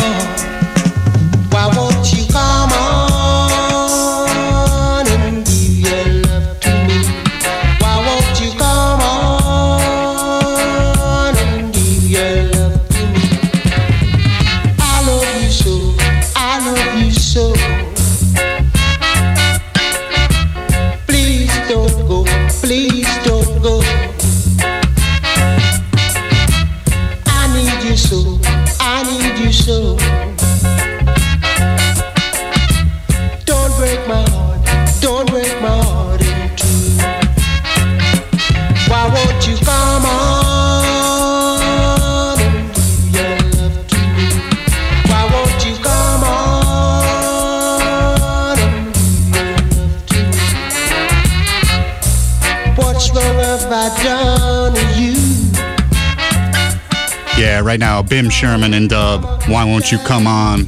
Bim Sherman and Dub. Why won't you come on?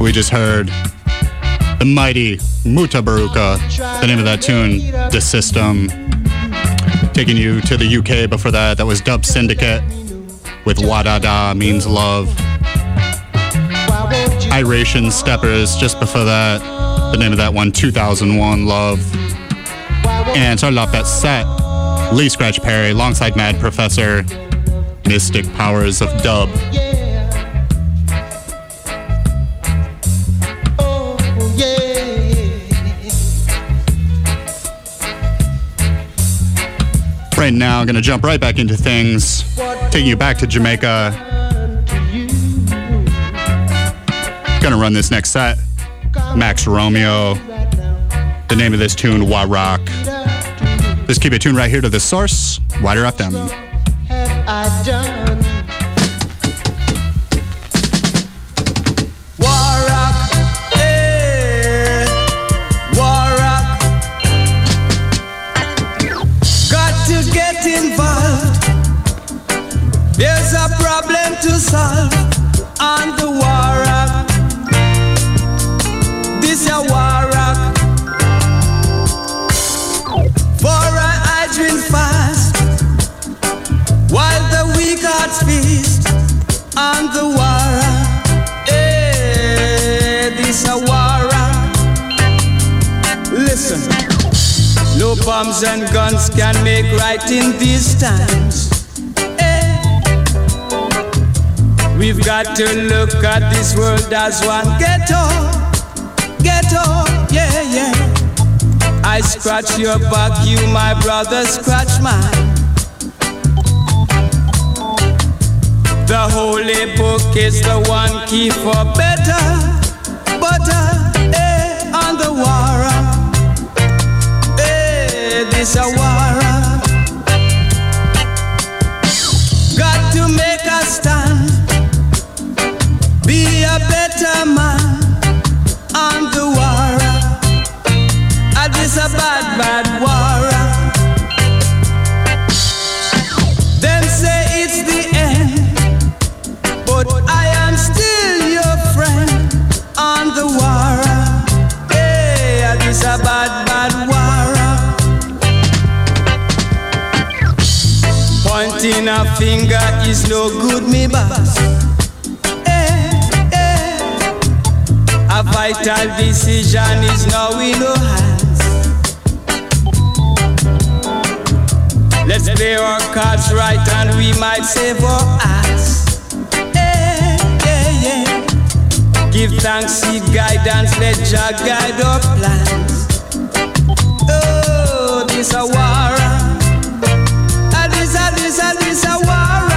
We just heard the mighty Muta Mutabaruka, the name of that tune, The System. Taking you to the UK before that, that was Dub Syndicate with Wada Da Means Love. Iration Steppers just before that, the name of that one, 2001 Love. And started off that set, Lee Scratch Perry alongside Mad Professor, Mystic Powers of Dub. Right now, I'm gonna jump right back into things, taking you back to Jamaica. Gonna run this next set. Max Romeo. The name of this tune, Wa Rock. Just keep it tuned right here to the source, WIDR FM. I done? And guns can make right in these times. Eh. We've got to look at this world as one ghetto, ghetto, yeah, yeah. I scratch your back, you, my brother, scratch mine. The holy book is the one key for better, is a war. Got to make a stand, be a better man on the war. It is a bad, bad finger is no good, me boss. Hey, hey. A vital decision is now in our hands. Let's play our cards right and we might save our ass. Eh, hey, Give thanks, seek guidance, let Jah guide our plans. Oh, this a war is a, this a war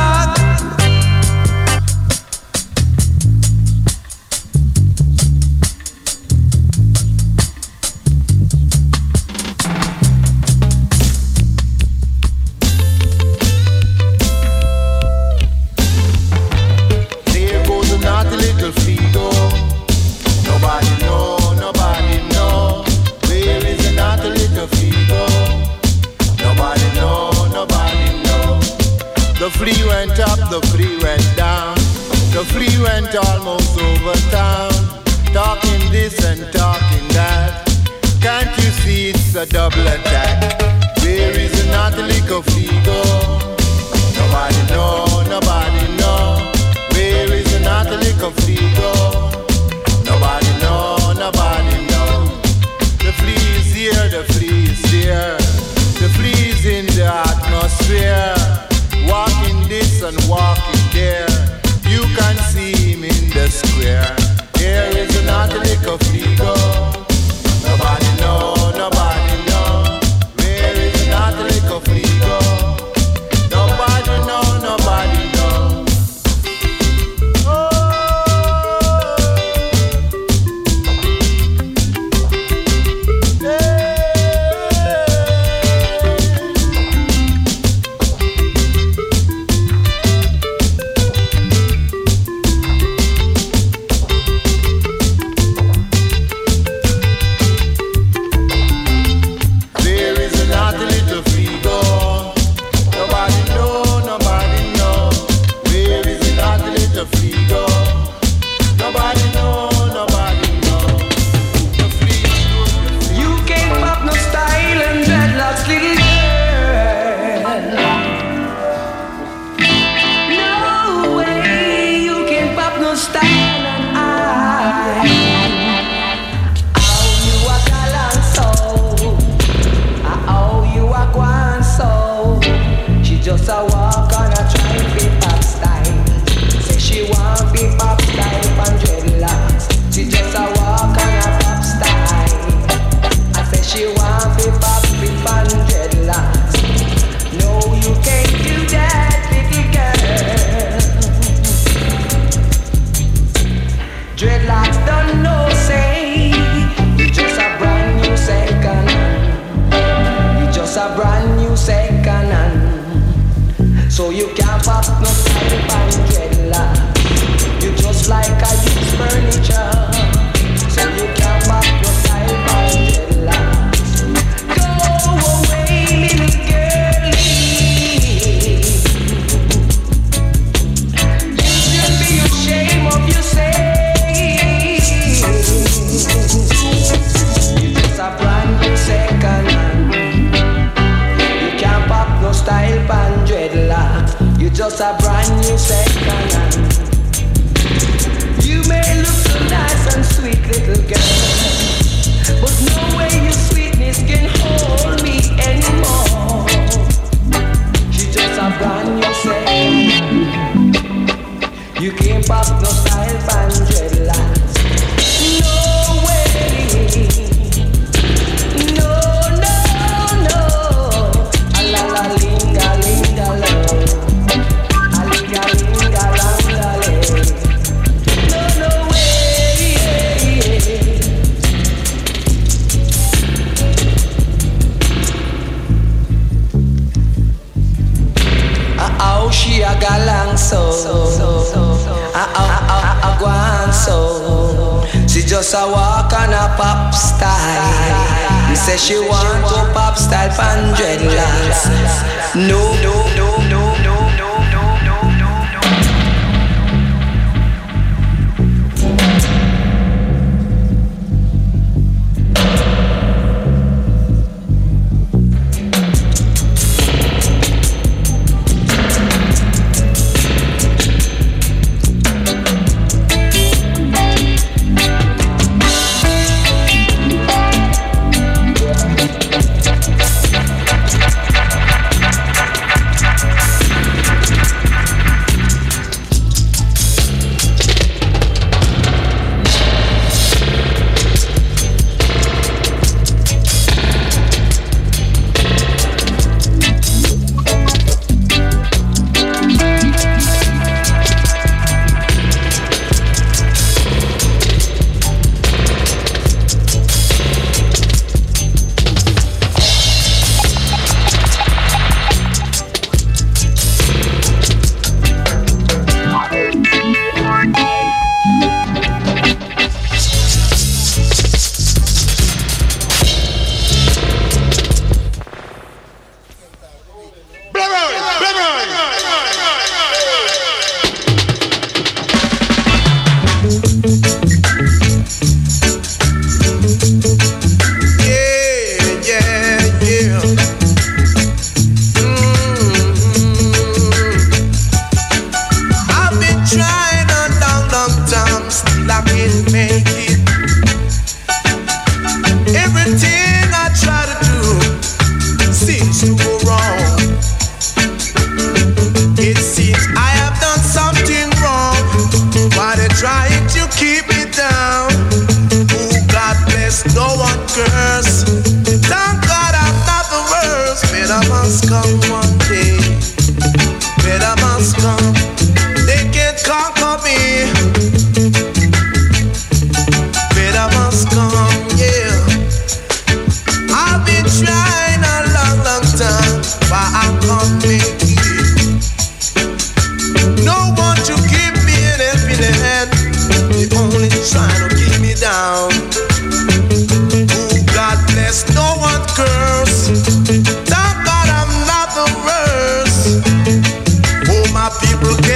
Okay.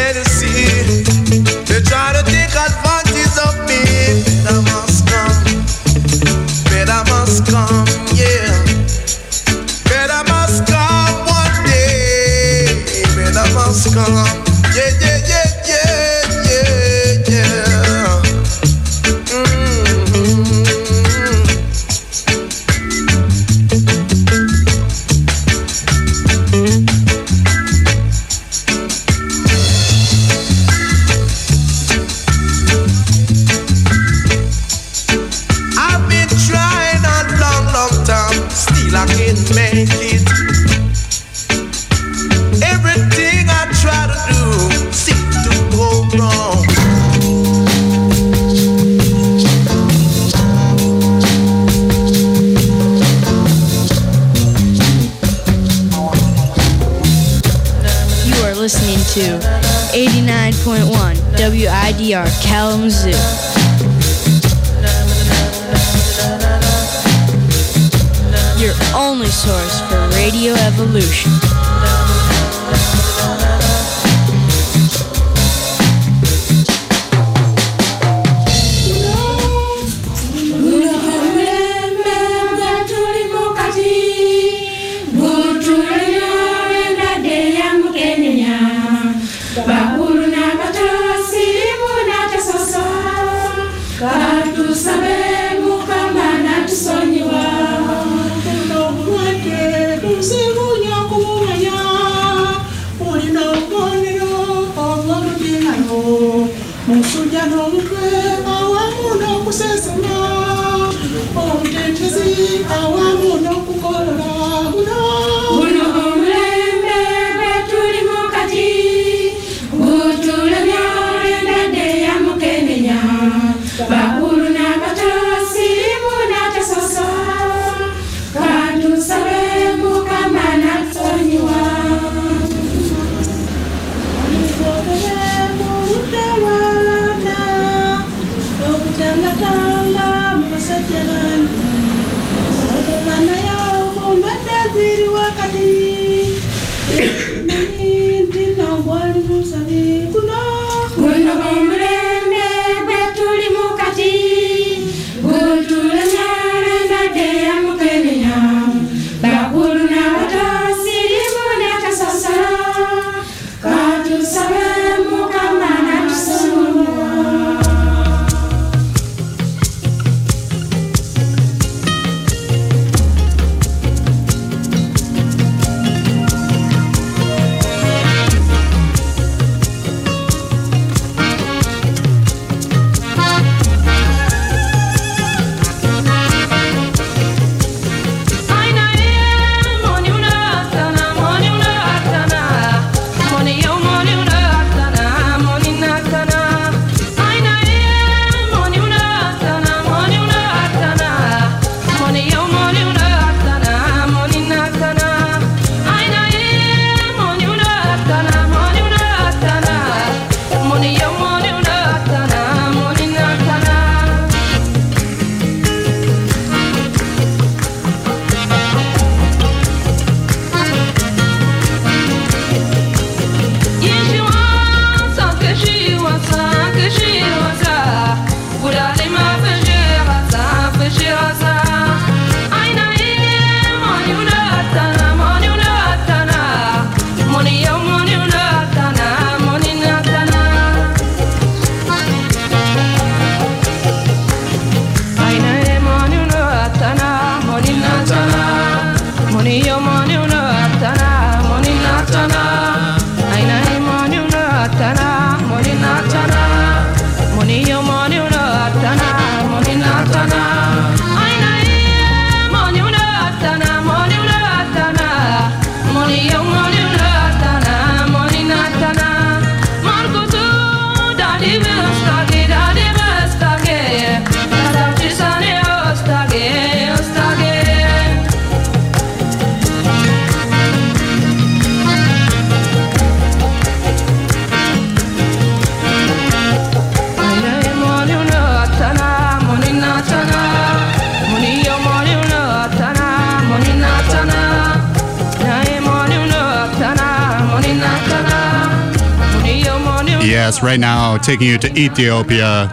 Taking you to Ethiopia.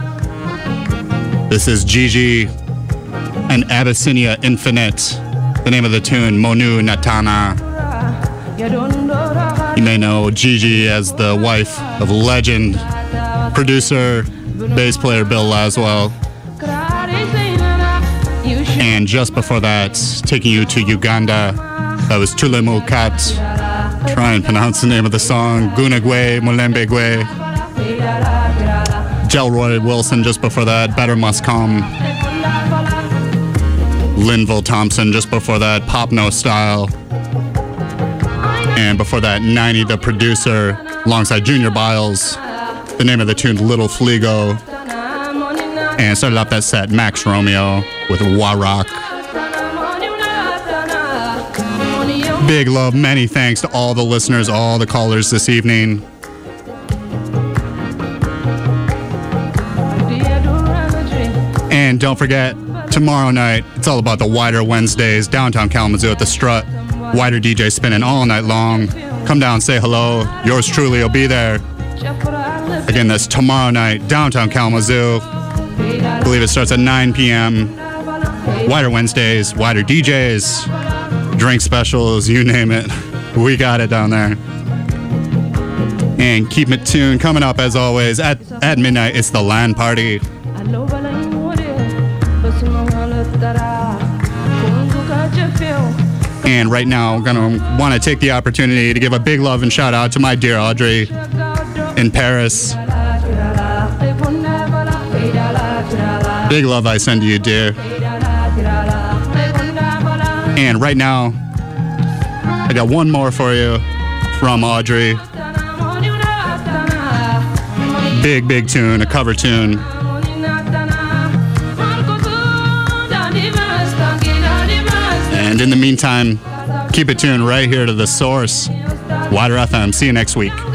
This is Gigi and Abyssinia Infinite. The name of the tune, Monu Natana. You may know Gigi as the wife of legend producer, bass player Bill Laswell. And just before that, taking you to Uganda, that was Tulemu Kat. Try and pronounce the name of the song, Gunagwe Mulembegwe. Delroy Wilson just before that, Better Must Come. Linval Thompson just before that, Pop No Style. And before that, Niney the producer, alongside Junior Byles. The name of the tune, Little Fligo. And started off that set, Max Romeo with Warak. Big love, many thanks to all the listeners, all the callers this evening. Don't forget, tomorrow night, it's all about the WIDR Wednesdays, downtown Kalamazoo at the Strut. WIDR DJ spinning all night long. Come down, say hello. Yours truly will be there. Again, that's tomorrow night, downtown Kalamazoo. I believe it starts at 9 p.m. WIDR Wednesdays, WIDR DJs, drink specials, you name it. <laughs> We got it down there. And keep it tuned. Coming up as always at, at midnight, it's the LAN party. And right now, I'm gonna want to take the opportunity to give a big love and shout out to my dear Audrey in Paris. Big love I send to you, dear. And right now, I got one more for you from Audrey. Big, big tune, a cover tune. And in the meantime, keep it tuned right here to the source, WIDR FM. See you next week.